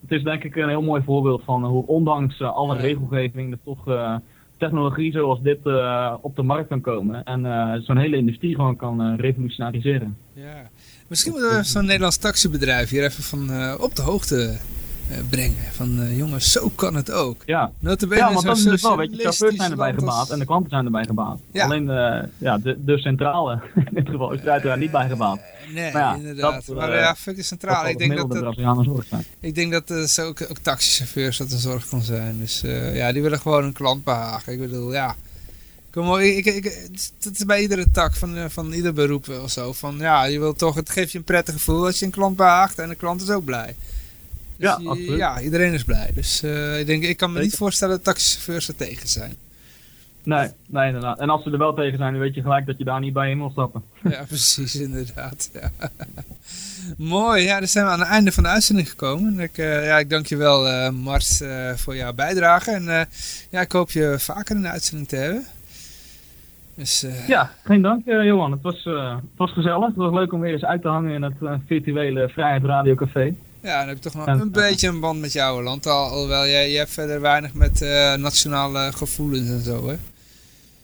het is denk ik een heel mooi voorbeeld van hoe ondanks alle regelgeving er toch technologie zoals dit op de markt kan komen. En zo'n hele industrie gewoon kan revolutionariseren. Ja. Misschien moeten we zo'n Nederlands taxibedrijf hier even van op de hoogte eh, brengen. Van uh, jongens, zo kan het ook. Ja, ja want dat is dus wel, weet je, chauffeurs zijn erbij gebaat en de klanten zijn erbij gebaat. Alleen ja, de, de centrale (laughs) in dit geval is er uiteraard niet bij gebaat. Nee, ja, inderdaad. Dat, maar ja, fuck de centrale. Ik denk dat, dat, ik denk dat uh, zo ook, ook taxichauffeurs dat een zorg kan zijn. Dus ja, die willen gewoon een klant behagen. Ik bedoel, ja... Kom ik, ik, het is bij iedere tak van, van ieder beroep of zo. Van ja, je wil toch, het geeft je een prettig gevoel als je een klant behaagt en de klant is ook blij. Dus ja, ja, iedereen is blij. Dus uh, ik, denk, ik kan me niet voorstellen dat taxichauffeurs er tegen zijn. Nee, nee, inderdaad. En als ze er wel tegen zijn, dan weet je gelijk dat je daar niet bij in wil stappen. (laughs) Ja, precies, inderdaad. Ja. (laughs) Mooi, ja, dan zijn we aan het einde van de uitzending gekomen. Ik, uh, ja, ik dank je wel, uh, uh, voor jouw bijdrage. En ja, ik hoop je vaker in de uitzending te hebben. Dus, ja, geen dank, Johan. Het was, het was gezellig. Het was leuk om weer eens uit te hangen in het virtuele Vrijheid Radio Café. Ja, dan heb je toch nog een beetje een band met jouw land. Al, alhoewel jij, je hebt verder weinig met uh, nationale gevoelens en zo, hè?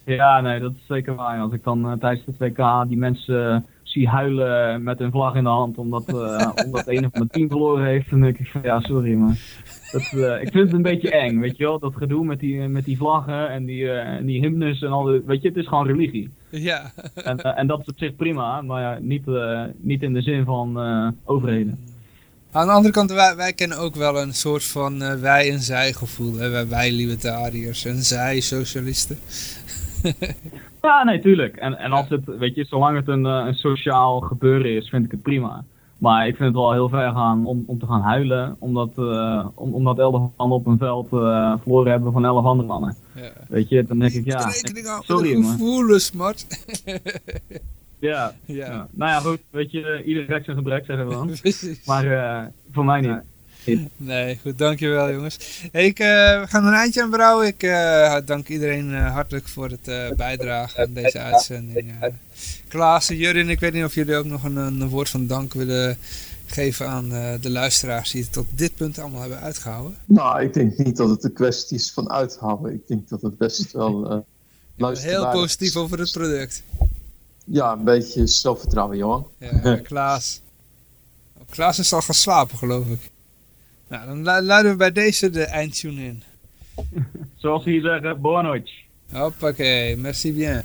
Ja, nee, dat is zeker waar. Als ik dan uh, tijdens de 2K die mensen zie huilen met hun vlag in de hand omdat, (laughs) omdat een van de team verloren heeft, dan denk ik van ja, sorry, maar dat, ik vind het een beetje eng, weet je wel? Dat gedoe met die, met die vlaggen en die, en die hymnes en al, weet je, het is gewoon religie. Ja. en, en dat is op zich prima, maar ja, niet, niet in de zin van overheden. Aan de andere kant, wij, wij kennen ook wel een soort van uh, wij- en zij-gevoel. Wij, wij libertariërs en zij socialisten. (laughs) ja, nee, tuurlijk. En, en als het, weet je, zolang het een, uh, een sociaal gebeuren is, vind ik het prima. Maar ik vind het wel heel ver gaan om, om te gaan huilen, omdat, uh, om, omdat mannen op een veld uh, verloren hebben van elf andere mannen. Ja. Weet je, dan denk ik, ja, sorry man. gevoelens, Mart. (laughs) Ja, ja. Nou ja, goed. Weet je, ieder recht zijn gebrek, zeggen we dan. (laughs) maar uh, voor mij niet. Nee, goed, dankjewel jongens. ik, uh, we gaan een eindje aan brouwen. Ik uh, dank iedereen hartelijk voor het bijdragen aan deze uitzending. Klaas en Jurin, ik weet niet of jullie ook nog een, een woord van dank willen geven aan de luisteraars die het tot dit punt allemaal hebben uitgehouden. Nou, ik denk niet dat het een kwestie is van uithouden. Ik denk dat het best wel... Heel positief over het product. Ja, een beetje zelfvertrouwen, Johan. Ja, Klaas. Klaas is al gaan slapen, geloof ik. Nou, dan luiden we bij deze de eindtune in. Zoals hier zeggen, boa noite. Hoppakee, merci bien.